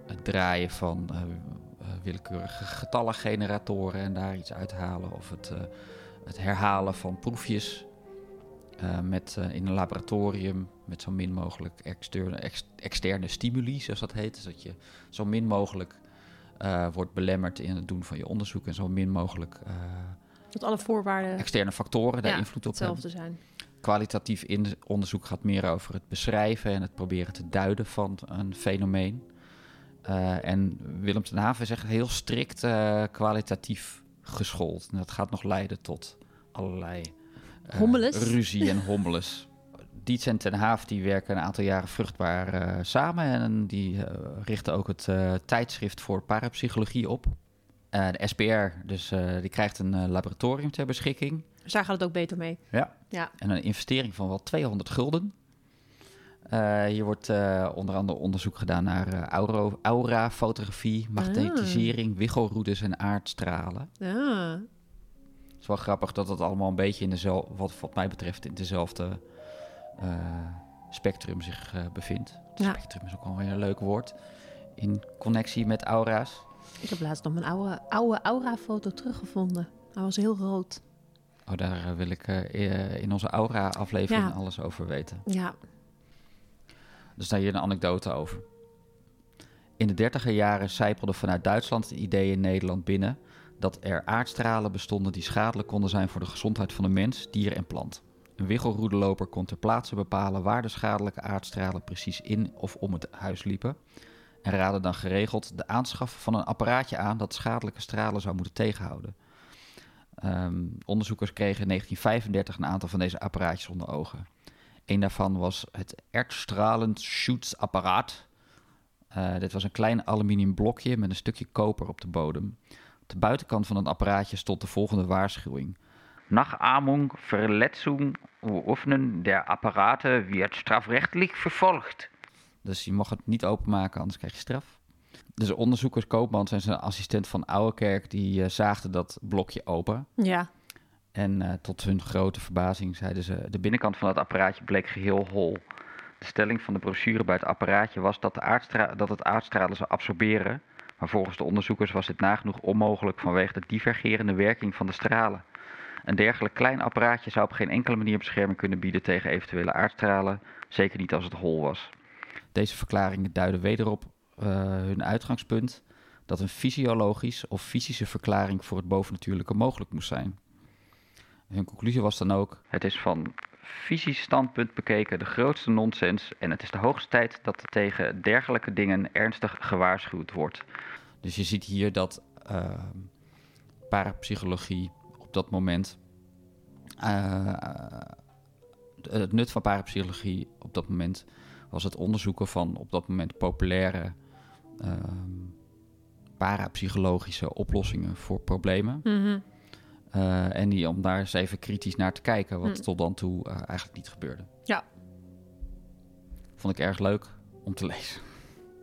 het draaien van eh, eh, willekeurige getallengeneratoren en daar iets uithalen. Of het, het herhalen van proefjes met, in een laboratorium met zo min mogelijk externe, ex- externe stimuli, zoals dat heet. Dus dat je zo min mogelijk wordt belemmerd in het doen van je onderzoek en zo min mogelijk Dat alle voorwaarden externe factoren daar ja, invloed op hebben. hetzelfde zijn. Kwalitatief in onderzoek gaat meer over het beschrijven en het proberen te duiden van een fenomeen. Eh, en Willem ten Haven is echt heel strikt eh, kwalitatief geschoold. En dat gaat nog leiden tot allerlei Hommeles. ruzie en hommeles. Dietz en ten Haaf die werken een aantal jaren vruchtbaar samen. En die richten ook het tijdschrift voor parapsychologie op. De SPR, dus die krijgt een laboratorium ter beschikking. Dus daar gaat het ook beter mee. Ja. Ja. En een investering van wel 200 gulden. Eh, hier wordt eh, onder andere onderzoek gedaan naar eh, auro- aura-fotografie, magnetisering, wiggelroutes en aardstralen. Ah. Het is wel grappig dat het allemaal een beetje in dezelfde, wat, wat mij betreft, in dezelfde spectrum zich bevindt. Het Ja. Spectrum is ook alweer een leuk woord. In connectie met aura's. Ik heb laatst nog mijn oude, oude aura-foto teruggevonden. Hij was heel rood. Oh, daar eh, wil ik eh, in onze aura-aflevering Ja. alles over weten. Ja. Dus daar hier een anekdote over. In de dertiger jaren zijpelde vanuit Duitsland het idee in Nederland binnen dat er aardstralen bestonden die schadelijk konden zijn voor de gezondheid van de mens, dier en plant. Een wiggelroedeloper kon ter plaatse bepalen waar de schadelijke aardstralen precies in of om het huis liepen. En raadde dan geregeld de aanschaf van een apparaatje aan dat schadelijke stralen zou moeten tegenhouden. Ehm, onderzoekers kregen in 1935 een aantal van deze apparaatjes onder ogen. Een daarvan was het Erdstralend Schuitzapparaat. Uh, dit was een klein aluminium blokje met een stukje koper op de bodem. Op de buitenkant van het apparaatje stond de volgende waarschuwing. Nach Ahmung, Verletzung oefenen der Apparaten wird strafrechtlich vervolgd. Dus je mag het niet openmaken, anders krijg je straf. Dus de onderzoekers Koopmans en zijn assistent van Ouwekerk... die uh, zaagden dat blokje open. Ja. En uh, tot hun grote verbazing zeiden ze... de binnenkant van het apparaatje bleek geheel hol. De stelling van de brochure bij het apparaatje was dat, de aardstra dat het aardstralen zou absorberen... maar volgens de onderzoekers was dit nagenoeg onmogelijk... vanwege de divergerende werking van de stralen. Een dergelijk klein apparaatje zou op geen enkele manier bescherming kunnen bieden tegen eventuele aardstralen, zeker niet als het hol was. Deze verklaringen duiden wederop hun uitgangspunt dat een fysiologisch of fysische verklaring voor het bovennatuurlijke mogelijk moest zijn. Hun conclusie was dan ook: het is van fysisch standpunt bekeken de grootste nonsens en het is de hoogste tijd dat tegen dergelijke dingen ernstig gewaarschuwd wordt. Dus je ziet hier dat uh, parapsychologie op dat moment. Uh, het nut van parapsychologie op dat moment was het onderzoeken van op dat moment populaire parapsychologische oplossingen voor problemen. Mm -hmm. uh, en die, om daar eens even kritisch naar te kijken, wat mm. tot dan toe eigenlijk niet gebeurde. Ja. Vond ik erg leuk om te lezen.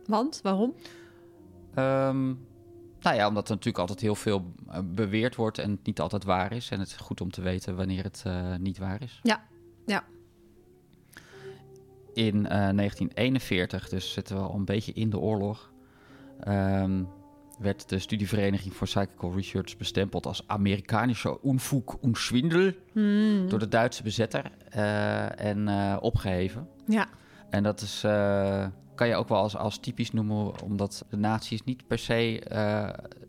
Want? Waarom? Um, nou ja, omdat er natuurlijk altijd heel veel beweerd wordt en het niet altijd waar is. En het is goed om te weten wanneer het uh, niet waar is. Ja, ja. In uh, 1941, dus zitten we al een beetje in de oorlog, um, werd de studievereniging voor Psychical Research bestempeld als Amerikanische Unfug und Schwindel hmm. door de Duitse bezetter uh, en uh, opgeheven. Ja. En dat is, uh, kan je ook wel als, als typisch noemen, omdat de nazi's niet per se...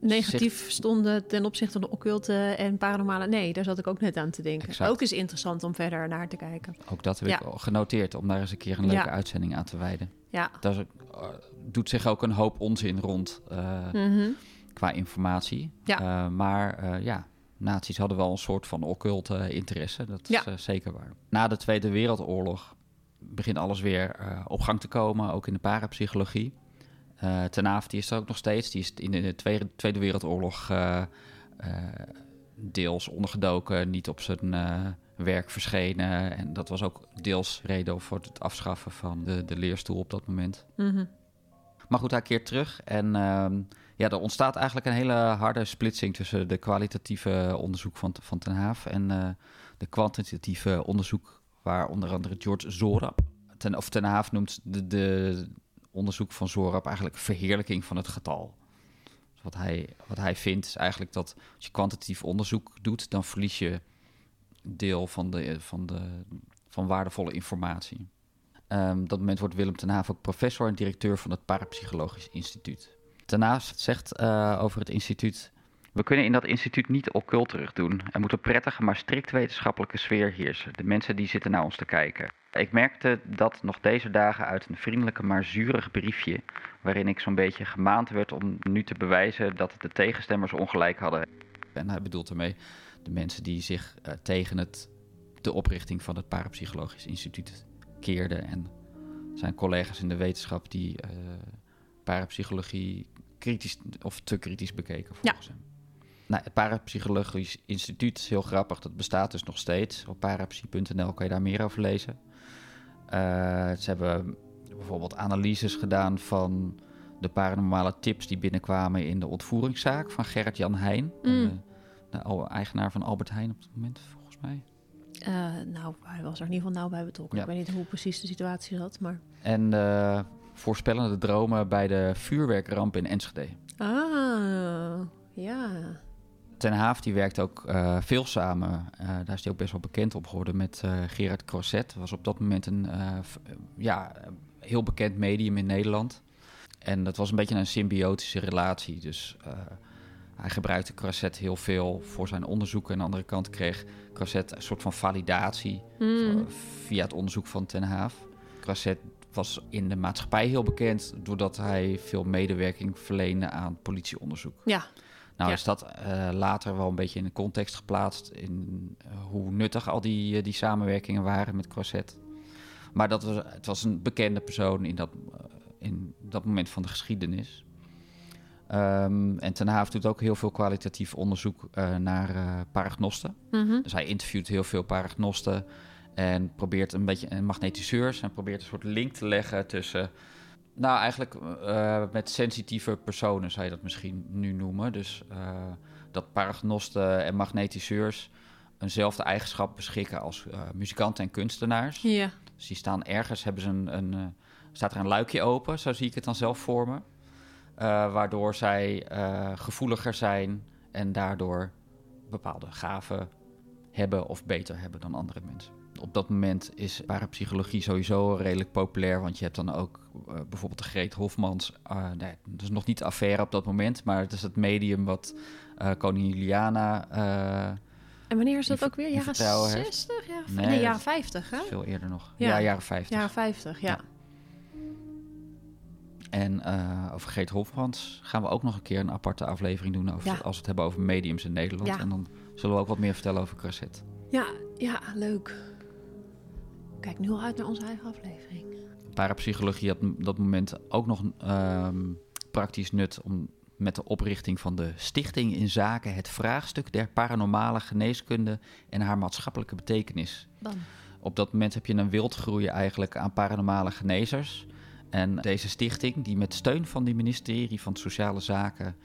Negatief zich... stonden ten opzichte van de occulte en paranormale. Nee, daar zat ik ook net aan te denken. Exact. Ook is interessant om verder naar te kijken. Ook dat heb Ja. ik genoteerd, om daar eens een keer een leuke Ja. uitzending aan te wijden. Ja. Daar uh, doet zich ook een hoop onzin rond uh, Mhm. qua informatie. Ja. Uh, maar ja, nazi's hadden wel een soort van occulte interesse. Dat is Ja. zeker waar. Na de Tweede Wereldoorlog begint alles weer op gang te komen, ook in de parapsychologie. Uh, Ten Haaf, die is er ook nog steeds. Die is in de Tweede, tweede Wereldoorlog uh, uh, deels ondergedoken, niet op zijn werk verschenen. En dat was ook deels reden voor het afschaffen van de, de leerstoel op dat moment. Mhm. Maar goed, hij keert terug. En ehm, ja, er ontstaat eigenlijk een hele harde splitsing tussen de kwalitatieve onderzoek van, van Ten Haaf en uh, de kwantitatieve onderzoek, waar onder andere George Zorap, ten, of Ten Haaf noemt de, de onderzoek van Zorap eigenlijk verheerlijking van het getal. Dus wat, hij, wat hij vindt is eigenlijk dat als je kwantitatief onderzoek doet, dan verlies je deel van, de, van, de, van waardevolle informatie. Um, op dat moment wordt Willem ten Haaf ook professor en directeur van het Parapsychologisch Instituut. Daarnaast zegt uh, over het instituut... We kunnen in dat instituut niet occult terug doen. Er moet een prettige, maar strikt wetenschappelijke sfeer heersen. De mensen die zitten naar ons te kijken. Ik merkte dat nog deze dagen uit een vriendelijke, maar zurig briefje... waarin ik zo'n beetje gemaand werd om nu te bewijzen dat de tegenstemmers ongelijk hadden. En hij bedoelt ermee de mensen die zich uh, tegen het, de oprichting van het Parapsychologisch Instituut keerden. En zijn collega's in de wetenschap die uh, parapsychologie kritisch of te kritisch bekeken volgens Ja. hem. Nou, het Parapsychologisch Instituut is heel grappig. Dat bestaat dus nog steeds. Op parapsy.nl kan je daar meer over lezen. Uh, ze hebben bijvoorbeeld analyses gedaan van de paranormale tips die binnenkwamen in de ontvoeringszaak van Gerrit-Jan Heijn. Mm. De, eigenaar van Albert Heijn op het moment, volgens mij. Uh, nou, hij was er in ieder geval nauw bij betrokken. Ja. Ik weet niet hoe precies de situatie zat, maar... En uh, voorspellende dromen bij de vuurwerkramp in Enschede. Ah, ja. Ten Haaf die werkt ook uh, veel samen. Daar is hij ook best wel bekend op geworden met Gerard Crosset. Was op dat moment een ja, heel bekend medium in Nederland. En dat was een beetje een symbiotische relatie. Dus hij gebruikte Croisset heel veel voor zijn onderzoek. En aan de andere kant kreeg Croisset een soort van validatie Mm. via het onderzoek van Ten Haaf. Croisset was in de maatschappij heel bekend doordat hij veel medewerking verleende aan politieonderzoek. Ja, Nou Ja. is dat eh, later wel een beetje in de context geplaatst in eh, hoe nuttig al die, eh, die samenwerkingen waren met Croisset. Maar dat was, het was een bekende persoon in dat, in dat moment van de geschiedenis. Ehm, en Ten Haaf doet ook heel veel kwalitatief onderzoek eh, naar eh paragnosten. Mhm. Dus hij interviewt heel veel paragnosten en probeert een beetje en magnetiseurs en probeert een soort link te leggen tussen. Nou, eigenlijk eh, met sensitieve personen zou je dat misschien nu noemen. Dus dat paragnosten en magnetiseurs eenzelfde eigenschap beschikken als muzikanten en kunstenaars. ja. Dus die staan ergens, hebben ze een, een, staat er een luikje open, zo zie ik het dan zelf voor me. Eh, waardoor zij eh, gevoeliger zijn en daardoor bepaalde gaven hebben of beter hebben dan andere mensen. Op dat moment is parapsychologie sowieso redelijk populair, want je hebt dan ook eh, bijvoorbeeld de Greet Hofmans. nee, dat is nog niet de affaire op dat moment, maar het is het medium wat koningin Juliana En wanneer is dat ook weer? Jaren vertrouwen heeft. 60? Jaren, Nee, nee, dat- jaren 50, hè? veel eerder nog. Ja. Ja, jaren 50. Jaren 50, ja. Ja. En eh, over Geert Hofmans gaan we ook nog een keer een aparte aflevering doen over, Ja. als we het hebben over mediums in Nederland. Ja. En dan zullen we ook wat meer vertellen over Crasset. Ja, ja, leuk. Kijk nu al uit naar onze eigen aflevering. Parapsychologie had op dat moment ook nog ehm, praktisch nut om met de oprichting van de Stichting in Zaken het vraagstuk der paranormale geneeskunde en haar maatschappelijke betekenis. Dan. Op dat moment heb je een wildgroei eigenlijk aan paranormale genezers. En deze stichting, die met steun van het ministerie van Sociale Zaken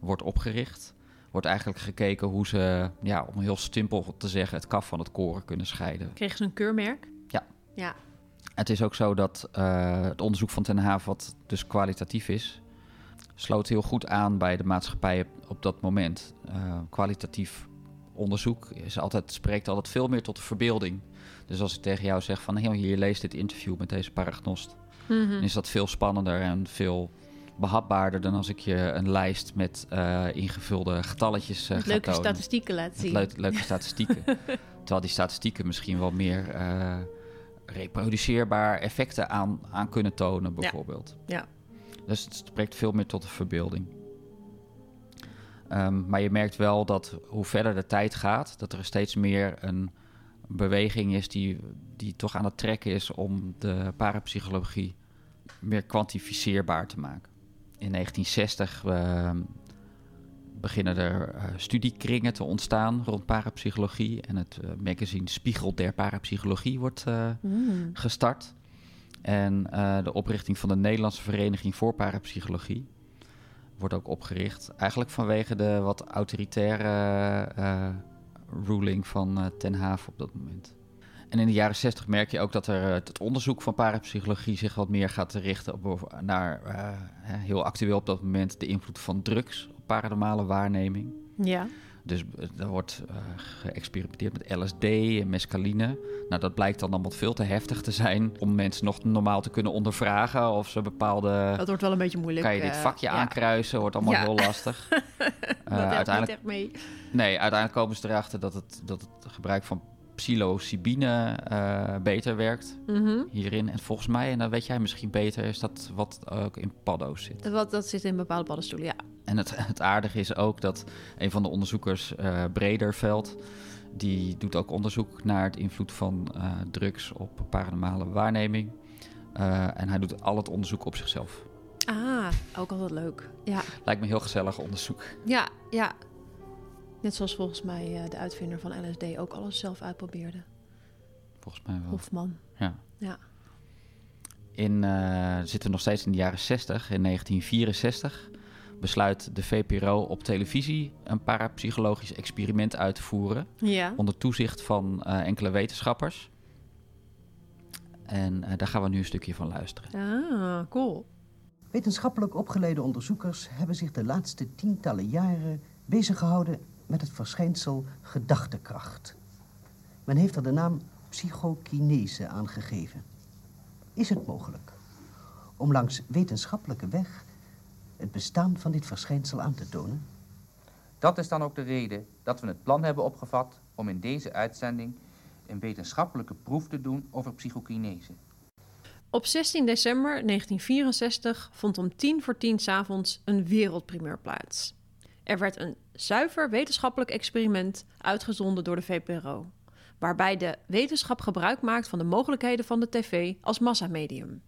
wordt opgericht, wordt eigenlijk gekeken hoe ze, ja, om heel simpel te zeggen, het kaf van het koren kunnen scheiden. Kregen ze een keurmerk? Ja. Ja. Het is ook zo dat eh, het onderzoek van Ten Haaf, wat dus kwalitatief is, sloot heel goed aan bij de maatschappij op, dat moment. Eh, kwalitatief onderzoek is altijd, spreekt altijd veel meer tot de verbeelding. Dus als ik tegen jou zeg van, hey, hier lees dit interview met deze paragnost, Mhm. dan is dat veel spannender en veel behapbaarder dan als ik je een lijst met eh, ingevulde getalletjes uh, ga leuke tonen. statistieken laten Met zien. leuk- leuke statistieken. Terwijl die statistieken misschien wel meer eh, reproduceerbaar effecten aan, aan kunnen tonen, bijvoorbeeld. Ja. Dus het spreekt veel meer tot de verbeelding. Ehm, maar je merkt wel dat hoe verder de tijd gaat, dat er steeds meer een beweging is die, die toch aan het trekken is om de parapsychologie meer kwantificeerbaar te maken. In 1960 ehm, beginnen er eh, studiekringen te ontstaan rond parapsychologie. En het eh, magazine Spiegel der Parapsychologie wordt eh, Mm. gestart. En eh, de oprichting van de Nederlandse Vereniging voor Parapsychologie wordt ook opgericht. Eigenlijk vanwege de wat autoritaire eh, ruling van eh, Ten Haaf op dat moment. En in de jaren 60 merk je ook dat er eh, het onderzoek van parapsychologie zich wat meer gaat richten op, naar, eh, hè, heel actueel op dat moment, de invloed van drugs op paranormale waarneming. Ja. Dus eh, er wordt eh, geëxperimenteerd met LSD en mescaline. Nou, dat blijkt dan allemaal veel te heftig te zijn om mensen nog normaal te kunnen ondervragen of ze bepaalde... Dat wordt wel een beetje moeilijk. Kan je dit eh, vakje aankruisen? Wordt allemaal Ja. heel lastig. Eh, Dat uiteindelijk, niet echt mee. nee, uiteindelijk komen ze erachter dat het, dat het gebruik van psilocybine eh, beter werkt Mhm. hierin. En volgens mij, en dat weet jij misschien beter, is dat wat ook in paddo's zit. Wat, dat zit in bepaalde paddenstoelen, ja. En het, het aardige is ook dat een van de onderzoekers, eh Brederveld, die doet ook onderzoek naar het invloed van eh, drugs op paranormale waarneming. En hij doet al het onderzoek op zichzelf. Ah, ook altijd leuk. Ja, Lijkt me heel gezellig onderzoek. ja, ja. Net zoals volgens mij eh, de uitvinder van LSD ook alles zelf uitprobeerde. Volgens mij wel. Hofman. Ja. Ja. In, eh, zitten we nog steeds in de jaren 60. In 1964 besluit de VPRO op televisie een parapsychologisch experiment uit te voeren. Ja. Onder toezicht van eh, enkele wetenschappers. En eh, daar gaan we nu een stukje van luisteren. Ah, cool. Wetenschappelijk opgeleide onderzoekers hebben zich de laatste tientallen jaren bezig gehouden met het verschijnsel gedachtekracht. Men heeft er de naam psychokinese aangegeven. Is het mogelijk om langs wetenschappelijke weg het bestaan van dit verschijnsel aan te tonen? Dat is dan ook de reden dat we het plan hebben opgevat om in deze uitzending een wetenschappelijke proef te doen over psychokinese. Op 16 december 1964 vond om tien voor tien 's avonds een wereldprimeur plaats. Er werd een zuiver wetenschappelijk experiment uitgezonden door de VPRO, waarbij de wetenschap gebruik maakt van de mogelijkheden van de tv als massamedium.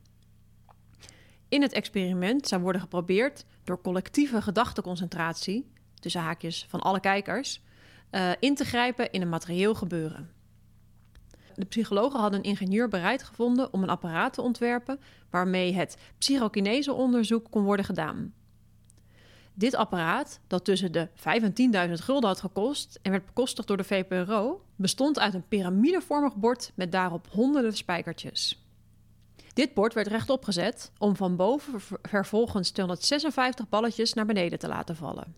In het experiment zou worden geprobeerd door collectieve gedachteconcentratie, tussen haakjes van alle kijkers, uh, in te grijpen in een materieel gebeuren. De psychologen hadden een ingenieur bereid gevonden om een apparaat te ontwerpen waarmee het psychokineseonderzoek kon worden gedaan. Dit apparaat, dat tussen de 5.000 en 10.000 gulden had gekost en werd bekostigd door de VPRO, bestond uit een piramidevormig bord met daarop honderden spijkertjes. Dit bord werd rechtop gezet om van boven vervolgens 256 balletjes naar beneden te laten vallen.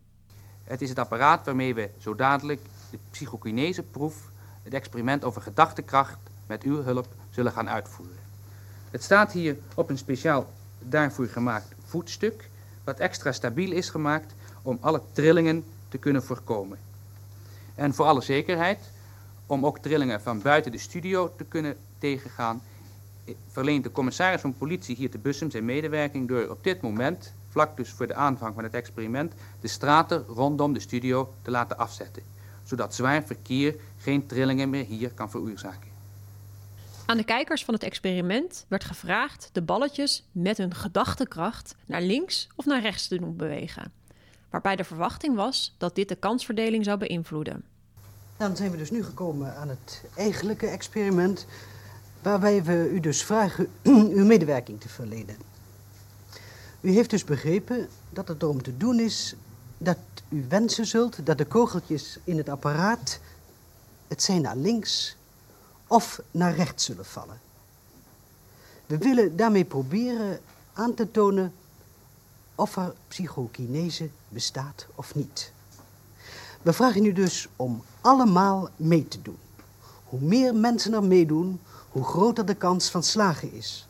Het is het apparaat waarmee we zo dadelijk de psychokineseproef, het experiment over gedachtekracht, met uw hulp zullen gaan uitvoeren. Het staat hier op een speciaal daarvoor gemaakt voetstuk, wat extra stabiel is gemaakt om alle trillingen te kunnen voorkomen. En voor alle zekerheid, om ook trillingen van buiten de studio te kunnen tegengaan, verleent de commissaris van politie hier te Bussum zijn medewerking door op dit moment, vlak dus voor de aanvang van het experiment, de straten rondom de studio te laten afzetten, zodat zwaar verkeer geen trillingen meer hier kan veroorzaken. Aan de kijkers van het experiment werd gevraagd de balletjes met hun gedachtekracht naar links of naar rechts te doen bewegen, waarbij de verwachting was dat dit de kansverdeling zou beïnvloeden. Dan zijn we dus nu gekomen aan het eigenlijke experiment waarbij we u dus vragen uw medewerking te verlenen. U heeft dus begrepen dat het erom te doen is dat u wensen zult dat de kogeltjes in het apparaat, het zijn naar links of naar rechts zullen vallen. We willen daarmee proberen aan te tonen of er psychokinese bestaat of niet. We vragen u dus om allemaal mee te doen. Hoe meer mensen er meedoen, hoe groter de kans van slagen is.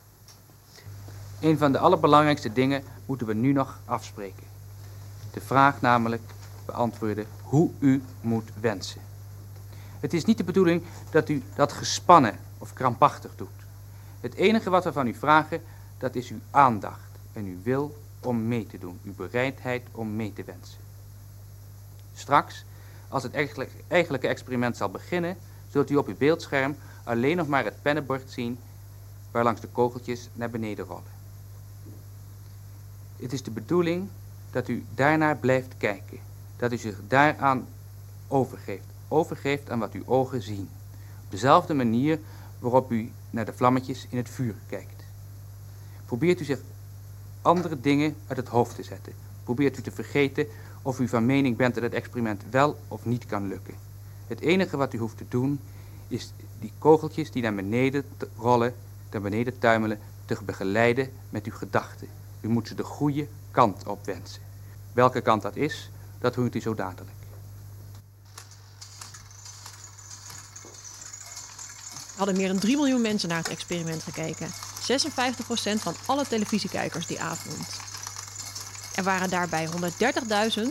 Een van de allerbelangrijkste dingen moeten we nu nog afspreken. De vraag namelijk beantwoorden hoe u moet wensen. Het is niet de bedoeling dat u dat gespannen of krampachtig doet. Het enige wat we van u vragen, dat is uw aandacht en uw wil om mee te doen, uw bereidheid om mee te wensen. Straks, als het eigenlijke experiment zal beginnen, zult u op uw beeldscherm alleen nog maar het pennenbord zien waarlangs de kogeltjes naar beneden rollen. Het is de bedoeling dat u daarnaar blijft kijken, dat u zich daaraan overgeeft, overgeeft aan wat uw ogen zien. Op dezelfde manier waarop u naar de vlammetjes in het vuur kijkt. Probeert u zich andere dingen uit het hoofd te zetten. Probeert u te vergeten of u van mening bent dat het experiment wel of niet kan lukken. Het enige wat u hoeft te doen is die kogeltjes die naar beneden rollen, naar beneden tuimelen, te begeleiden met uw gedachten. U moet ze de goede kant op wensen. Welke kant dat is, dat hoort u zo dadelijk. Hadden meer dan 3 miljoen mensen naar het experiment gekeken. 56% van alle televisiekijkers die avond. Er waren daarbij 130.000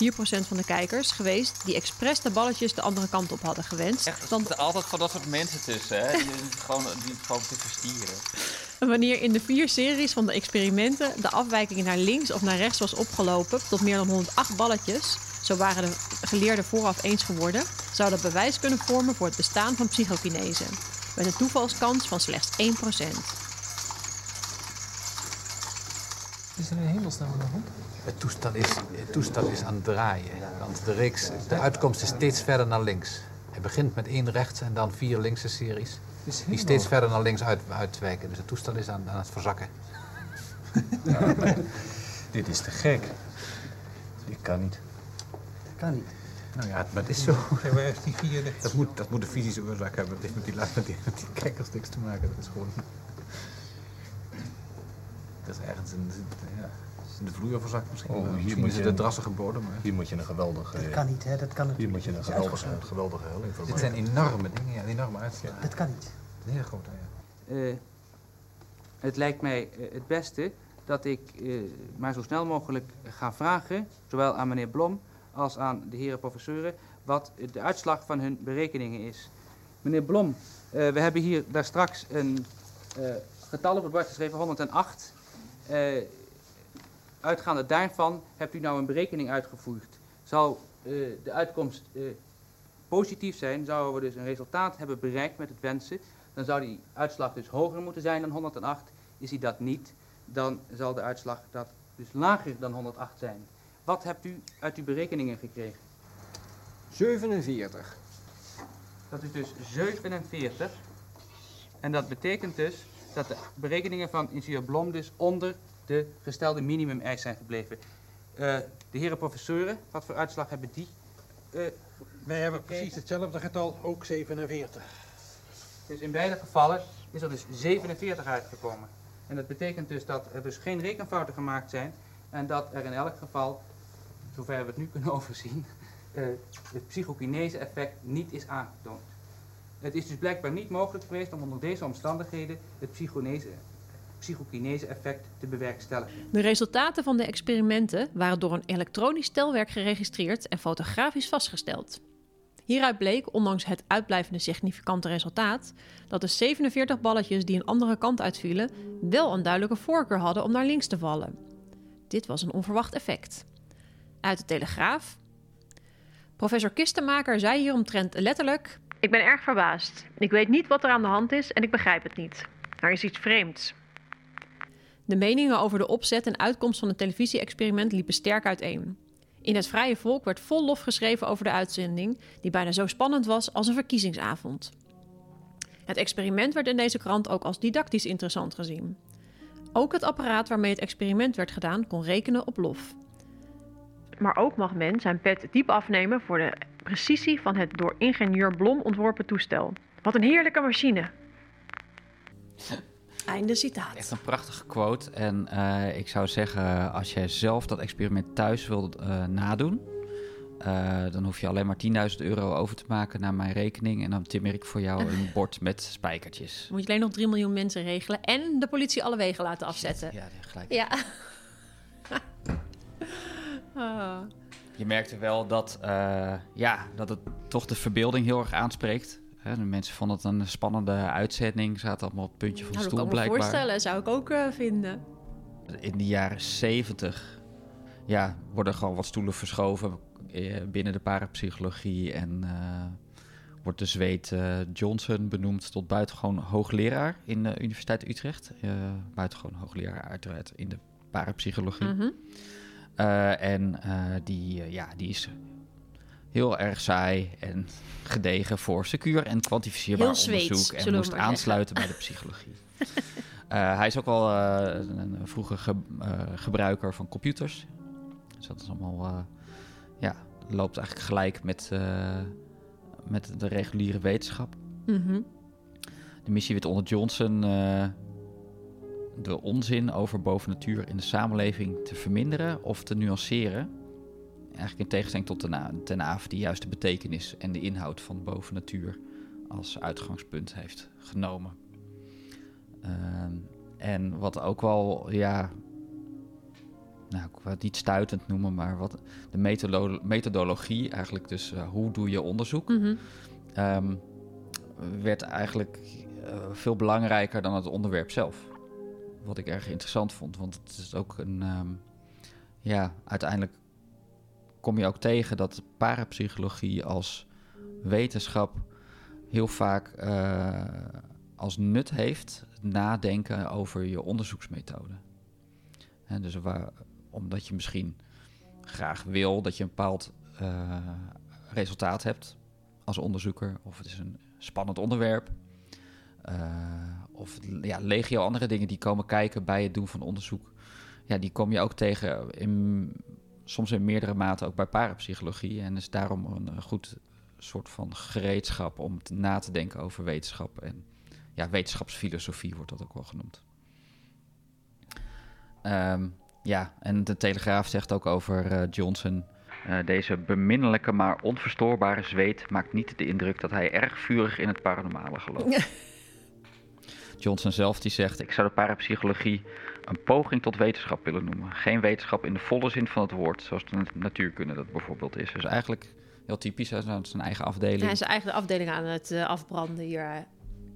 4% van de kijkers geweest die expres de balletjes de andere kant op hadden gewenst. Echt, er zitten altijd van dat soort mensen tussen, hè? Die gewoon, die gewoon te verstieren. Wanneer in de vier series van de experimenten de afwijking naar links of naar rechts was opgelopen tot meer dan 108 balletjes, zo waren de geleerden vooraf eens geworden, zou dat bewijs kunnen vormen voor het bestaan van psychokinese, met een toevalskans van slechts 1%. Is er een hemelsnaam aan de hand? Het toestel is, het toestel is aan het draaien. Want de, reeks, de uitkomst is steeds verder naar links. Hij begint met één rechts en dan vier linkse series. Die steeds verder naar links uit, uitwijken. Dus het toestel is aan, aan het verzakken. dit is te gek. Dit kan niet. Dat kan niet. Nou ja, het, is zo. waar is die vierde? Dat moet, dat moet een fysische oorzaak hebben. Dat heeft met die, met die, met die kijkersticks te maken. Dat is gewoon... Dat is ergens in, ja, in de vloer verzakt misschien. Oh, hier moet je de drassige bodem. Maar... Hier moet je een geweldige... Dat kan niet, hè? Dat kan hier moet je een geweldige, geweldige helling Dit zijn enorme dingen, ja, enorme uitslagen. Dat kan niet. Een hele grote, ja. Uh, het lijkt mij uh, het beste dat ik uh, maar zo snel mogelijk ga vragen, zowel aan meneer Blom als aan de heren professeuren wat de uitslag van hun berekeningen is. Meneer Blom, eh, we hebben hier daar straks een uh, getal op het bord geschreven, 108. Uh, uitgaande daarvan hebt u nou een berekening uitgevoerd. Zal de uitkomst positief zijn, zouden we dus een resultaat hebben bereikt met het wensen, dan zou die uitslag dus hoger moeten zijn dan 108. Is hij dat niet, dan zal de uitslag dat dus lager dan 108 zijn. Wat hebt u uit uw berekeningen gekregen? 47. Dat is dus 47. En dat betekent dus dat de berekeningen van ingenieur Blom dus onder de gestelde minimum-eis zijn gebleven. Uh, de heren professeuren, wat voor uitslag hebben die? Uh, Wij hebben precies hetzelfde getal, ook 47. Dus in beide gevallen is er dus 47 uitgekomen. En dat betekent dus dat er dus geen rekenfouten gemaakt zijn en dat er in elk geval, zover we het nu kunnen overzien, uh, het psychokinese effect niet is aangetoond. Het is dus blijkbaar niet mogelijk geweest om onder deze omstandigheden het psychokinese effect te bewerkstelligen. De resultaten van de experimenten waren door een elektronisch telwerk geregistreerd en fotografisch vastgesteld. Hieruit bleek, ondanks het uitblijvende significante resultaat, dat de 47 balletjes die een andere kant uitvielen, wel een duidelijke voorkeur hadden om naar links te vallen. Dit was een onverwacht effect. Uit de Telegraaf. Professor Kistenmaker zei hieromtrent letterlijk: Ik ben erg verbaasd. Ik weet niet wat er aan de hand is en ik begrijp het niet. Er is iets vreemds. De meningen over de opzet en uitkomst van het televisie-experiment liepen sterk uiteen. In het Vrije Volk werd vol lof geschreven over de uitzending, die bijna zo spannend was als een verkiezingsavond. Het experiment werd in deze krant ook als didactisch interessant gezien. Ook het apparaat waarmee het experiment werd gedaan kon rekenen op lof. Maar ook mag men zijn pet diep afnemen voor de precisie van het door ingenieur Blom ontworpen toestel. Wat een heerlijke machine! Einde citaat. Echt een prachtige quote. En uh, ik zou zeggen, als jij zelf dat experiment thuis wilt uh, nadoen, uh, dan hoef je alleen maar 10.000 euro over te maken naar mijn rekening. En dan timmer ik voor jou een bord met spijkertjes. Moet je alleen nog 3 miljoen mensen regelen en de politie alle wegen laten afzetten. Ja, gelijk. Ja. Oh. Je merkte wel dat, ja, dat het toch de verbeelding heel erg aanspreekt. Hè, de mensen vonden het een spannende uitzending. Zaten allemaal op het puntje van de nou, stoel, blijkbaar. Dat kan me voorstellen, zou ik ook uh, vinden. In de jaren zeventig ja, worden gewoon wat stoelen verschoven eh, binnen de parapsychologie. En uh, wordt de zweet Johnson benoemd tot buitengewoon hoogleraar in de Universiteit Utrecht. buitengewoon hoogleraar uiteraard in de parapsychologie. Mm -hmm. En die, ja, die is heel erg saai en gedegen voor secuur en kwantificeerbaar onderzoek. En moest aansluiten bij de psychologie. uh, hij is ook wel uh, een vroege ge uh, gebruiker van computers. Dus dat is allemaal, ja, loopt eigenlijk gelijk met, met de reguliere wetenschap. Mm -hmm. De missie werd onder Johnson de onzin over bovennatuur in de samenleving te verminderen of te nuanceren eigenlijk in tegenstelling tot de Ten Aaf die juist de betekenis en de inhoud van bovennatuur als uitgangspunt heeft genomen. Uh, en wat ook wel, ja, nou, ik wil het niet stuitend noemen, maar wat de methodolo methodologie, eigenlijk dus uh, hoe doe je onderzoek, mm -hmm. um, werd eigenlijk uh, veel belangrijker dan het onderwerp zelf. Wat ik erg interessant vond, want het is ook een, um, ja, uiteindelijk kom je ook tegen dat parapsychologie als wetenschap heel vaak uh, als nut heeft nadenken over je onderzoeksmethode. He, dus waar, omdat je misschien graag wil dat je een bepaald uh, resultaat hebt als onderzoeker, of het is een spannend onderwerp, of ja, legio andere dingen die komen kijken bij het doen van onderzoek. Ja, die kom je ook tegen in soms in meerdere maten ook bij parapsychologie. En is daarom een goed soort van gereedschap om te na te denken over wetenschap. En ja, wetenschapsfilosofie wordt dat ook wel genoemd. Um, ja, en de Telegraaf zegt ook over uh, Johnson. Uh, deze beminnelijke maar onverstoorbare zweet maakt niet de indruk dat hij erg vurig in het paranormale gelooft. Johnson zelf die zegt: Ik zou de parapsychologie een poging tot wetenschap willen noemen. Geen wetenschap in de volle zin van het woord, zoals de natuurkunde dat bijvoorbeeld is. Dus eigenlijk heel typisch, hij is zijn eigen afdeling. Hij is zijn eigen afdeling aan het eh, afbranden hier.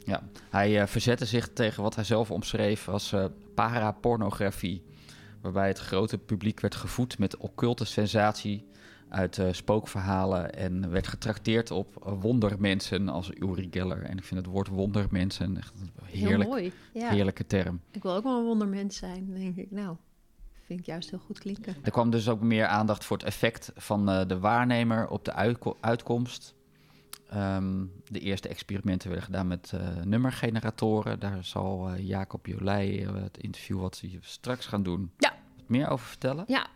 Ja, hij eh, verzette zich tegen wat hij zelf omschreef als eh parapornografie. Waarbij het grote publiek werd gevoed met occulte sensatie uit eh, spookverhalen. En werd getrakteerd op wondermensen als Uri Geller. En ik vind het woord wondermensen echt een heerlijk, Heel mooi. Ja. heerlijke term. Ik wil ook wel een wondermens zijn, denk ik. Nou, vind ik juist heel goed klinken. Er kwam dus ook meer aandacht voor het effect van eh, de waarnemer op de uitko- uitkomst. Ehm, de eerste experimenten werden gedaan met eh, nummergeneratoren. Daar zal Jacob Jolijt, eh, het interview wat ze straks gaan doen, Ja. wat meer over vertellen. Ja.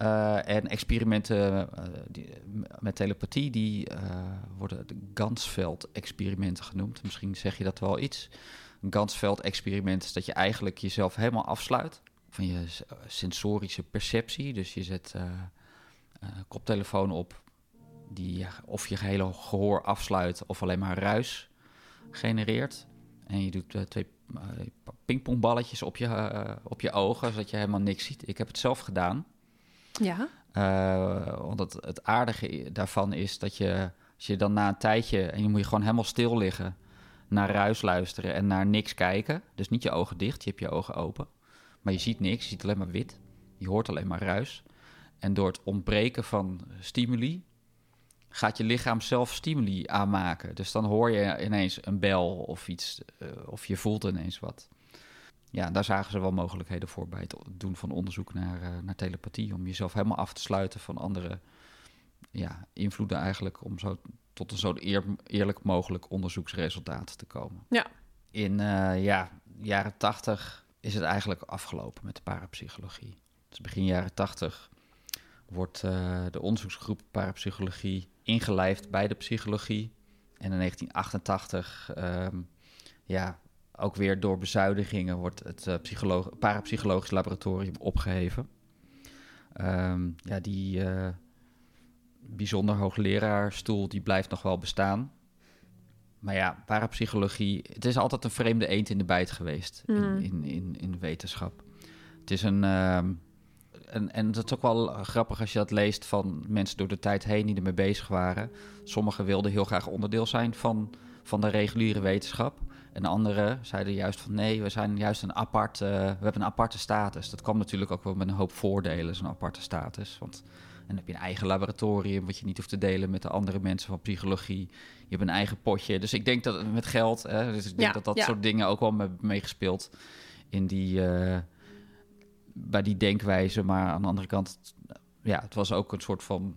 Eh, en experimenten eh, die, met telepathie, die eh, worden de Gansveld-experimenten genoemd. Misschien zeg je dat wel iets. Een Gansveld-experiment is dat je eigenlijk jezelf helemaal afsluit van je sensorische perceptie. Dus je zet koptelefoon op die of je gehele gehoor afsluit of alleen maar ruis genereert. En je doet twee pingpongballetjes op je, op je ogen, zodat je helemaal niks ziet. Ik heb het zelf gedaan. Ja. Eh, want het, het aardige daarvan is dat je, als je dan na een tijdje, en je moet je gewoon helemaal stil liggen, naar ruis luisteren en naar niks kijken. Dus niet je ogen dicht, je hebt je ogen open. Maar je ziet niks, je ziet alleen maar wit. Je hoort alleen maar ruis. En door het ontbreken van stimuli gaat je lichaam zelf stimuli aanmaken. Dus dan hoor je ineens een bel of iets, eh, of je voelt ineens wat. Ja, daar zagen ze wel mogelijkheden voor bij het doen van onderzoek naar, eh, naar telepathie. Om jezelf helemaal af te sluiten van andere ja, invloeden eigenlijk. Om zo tot een zo eer- eerlijk mogelijk onderzoeksresultaat te komen. Ja. In eh ja, jaren tachtig is het eigenlijk afgelopen met de parapsychologie. Dus begin jaren tachtig wordt eh, de onderzoeksgroep parapsychologie ingelijfd bij de psychologie. En in 1988, ehm, ja, ook weer door bezuinigingen wordt het eh, psycholo- parapsychologisch laboratorium opgeheven. Ehm, ja, die eh, bijzonder hoogleraarstoel die blijft nog wel bestaan. Maar ja, parapsychologie, het is altijd een vreemde eend in de bijt geweest in, in, in, in de wetenschap. Het is een, ehm, en, en dat is ook wel grappig als je dat leest van mensen door de tijd heen die ermee bezig waren. Sommigen wilden heel graag onderdeel zijn van, van de reguliere wetenschap. En anderen zeiden juist van nee, we zijn juist een apart, we hebben een aparte status. Dat kwam natuurlijk ook wel met een hoop voordelen, zo'n aparte status. Want en dan heb je een eigen laboratorium, wat je niet hoeft te delen met de andere mensen van psychologie. Je hebt een eigen potje. Dus ik denk dat met geld, hè, dus ik denk Ja, dat dat ja. soort dingen ook wel hebben meegespeeld in die, eh, bij die denkwijze. Maar aan de andere kant, ja, het was ook een soort van,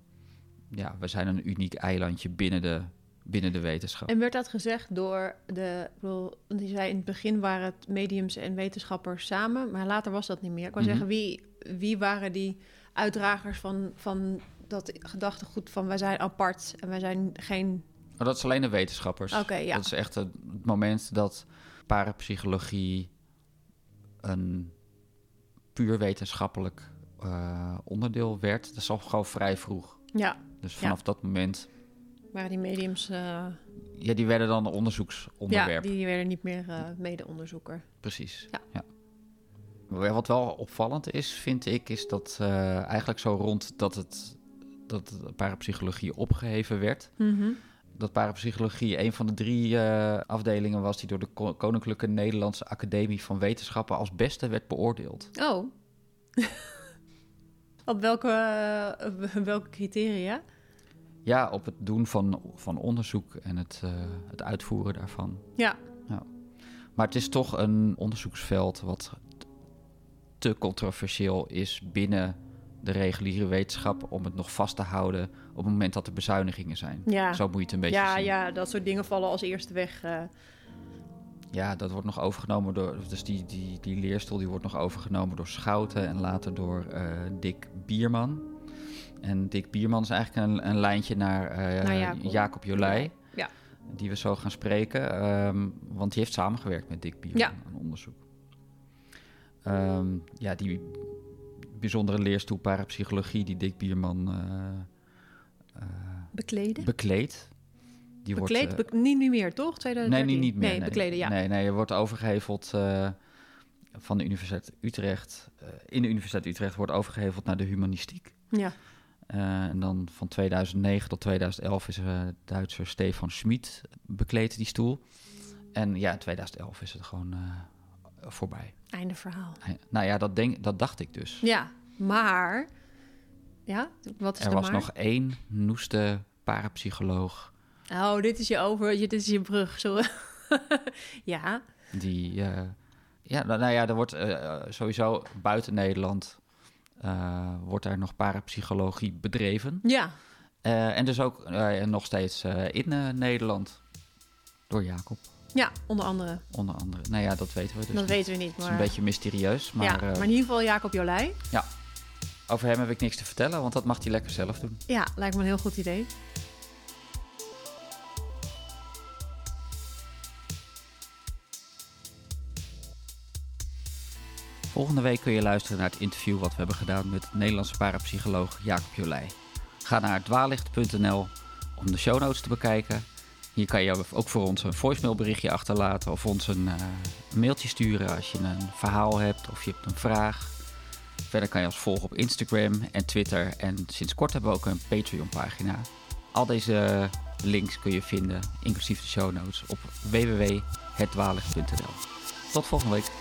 ja, we zijn een uniek eilandje binnen de, binnen de wetenschap. En werd dat gezegd door de... Ik bedoel, die zei in het begin waren het mediums en wetenschappers samen, maar later was dat niet meer. Ik wou Mhm. zeggen, wie, wie waren die uitdragers van, van dat gedachtegoed van wij zijn apart en wij zijn geen... Maar dat is alleen de wetenschappers. Oké, ja. Dat is echt het het moment dat parapsychologie een puur wetenschappelijk eh, onderdeel werd. Dat is al gewoon vrij vroeg. Ja. Dus vanaf dat moment, Waren die mediums... eh, ja, die werden dan een ja, onderzoeksonderwerp. die werden niet meer eh, mede-onderzoeker. Precies. Ja. ja. Wat wel opvallend is, vind ik, is dat eh, eigenlijk zo rond dat het dat de parapsychologie opgeheven werd. Mhm. Dat parapsychologie een van de drie afdelingen was die door de Ko- Koninklijke Nederlandse Academie van Wetenschappen als beste werd beoordeeld. Oh. Op welke, welke criteria? Ja, op het doen van, van onderzoek en het, eh, het uitvoeren daarvan. Ja. ja. Maar het is toch een onderzoeksveld wat te controversieel is binnen de reguliere wetenschap om het nog vast te houden op het moment dat er bezuinigingen zijn. Ja. Zo moet je het een beetje ja, zien. ja, dat soort dingen vallen als eerste weg. eh. Ja, dat wordt nog overgenomen door. Dus die, die, die leerstoel die wordt nog overgenomen door Schouten en later door eh, Dick Bierman. En Dick Bierman is eigenlijk een, een lijntje naar, eh, Naar Jacob. Jacob Jolijt. Ja. Die we zo gaan spreken. ehm, want die heeft samengewerkt met Dick Bierman Ja. aan onderzoek. Ehm, ja, die bijzondere leerstoel parapsychologie die Dick Bierman eh, eh, Bekleden? bekleedt. Die Bekleed, wordt, be- niet nu meer, toch? 2013? Nee, niet, niet meer. Nee, bekleden, ja. Nee, nee, je wordt overgeheveld eh, van de Universiteit Utrecht. in de Universiteit Utrecht wordt overgeheveld naar de humanistiek. Ja. Eh, en dan van 2009 tot 2011 is uh, Duitser Stefan Schmid bekleed die stoel. En ja, in 2011 is het gewoon uh, voorbij. Einde verhaal. Nou ja, dat, denk, dat dacht ik dus. Ja, maar... Ja, wat is er er was maar? nog één noeste parapsycholoog. Oh, dit is je over, dit is je brug. Zo. ja. Die, ja, nou, nou, ja, er wordt sowieso buiten Nederland wordt er nog parapsychologie bedreven. Ja. Uh, en dus ook nog steeds in Nederland door Jacob. Ja, onder andere. Onder andere. Nou ja, dat weten we dus. Dat niet. weten we niet. Maar... Het is een beetje mysterieus. Maar, ja, maar in ieder geval Jacob Jolij. Ja. Over hem heb ik niks te vertellen, want dat mag hij lekker zelf doen. Ja, lijkt me een heel goed idee. Volgende week kun je luisteren naar het interview wat we hebben gedaan met Nederlandse parapsycholoog Jacob Jolij. Ga naar dwaallicht.nl om de show notes te bekijken. Hier kan je ook voor ons een voicemailberichtje achterlaten of ons een uh, mailtje sturen als je een verhaal hebt of je hebt een vraag. Verder kan je ons volgen op Instagram en Twitter en sinds kort hebben we ook een Patreon pagina. Al deze links kun je vinden, inclusief de show notes, op www.hetdwaallicht.nl. Tot volgende week.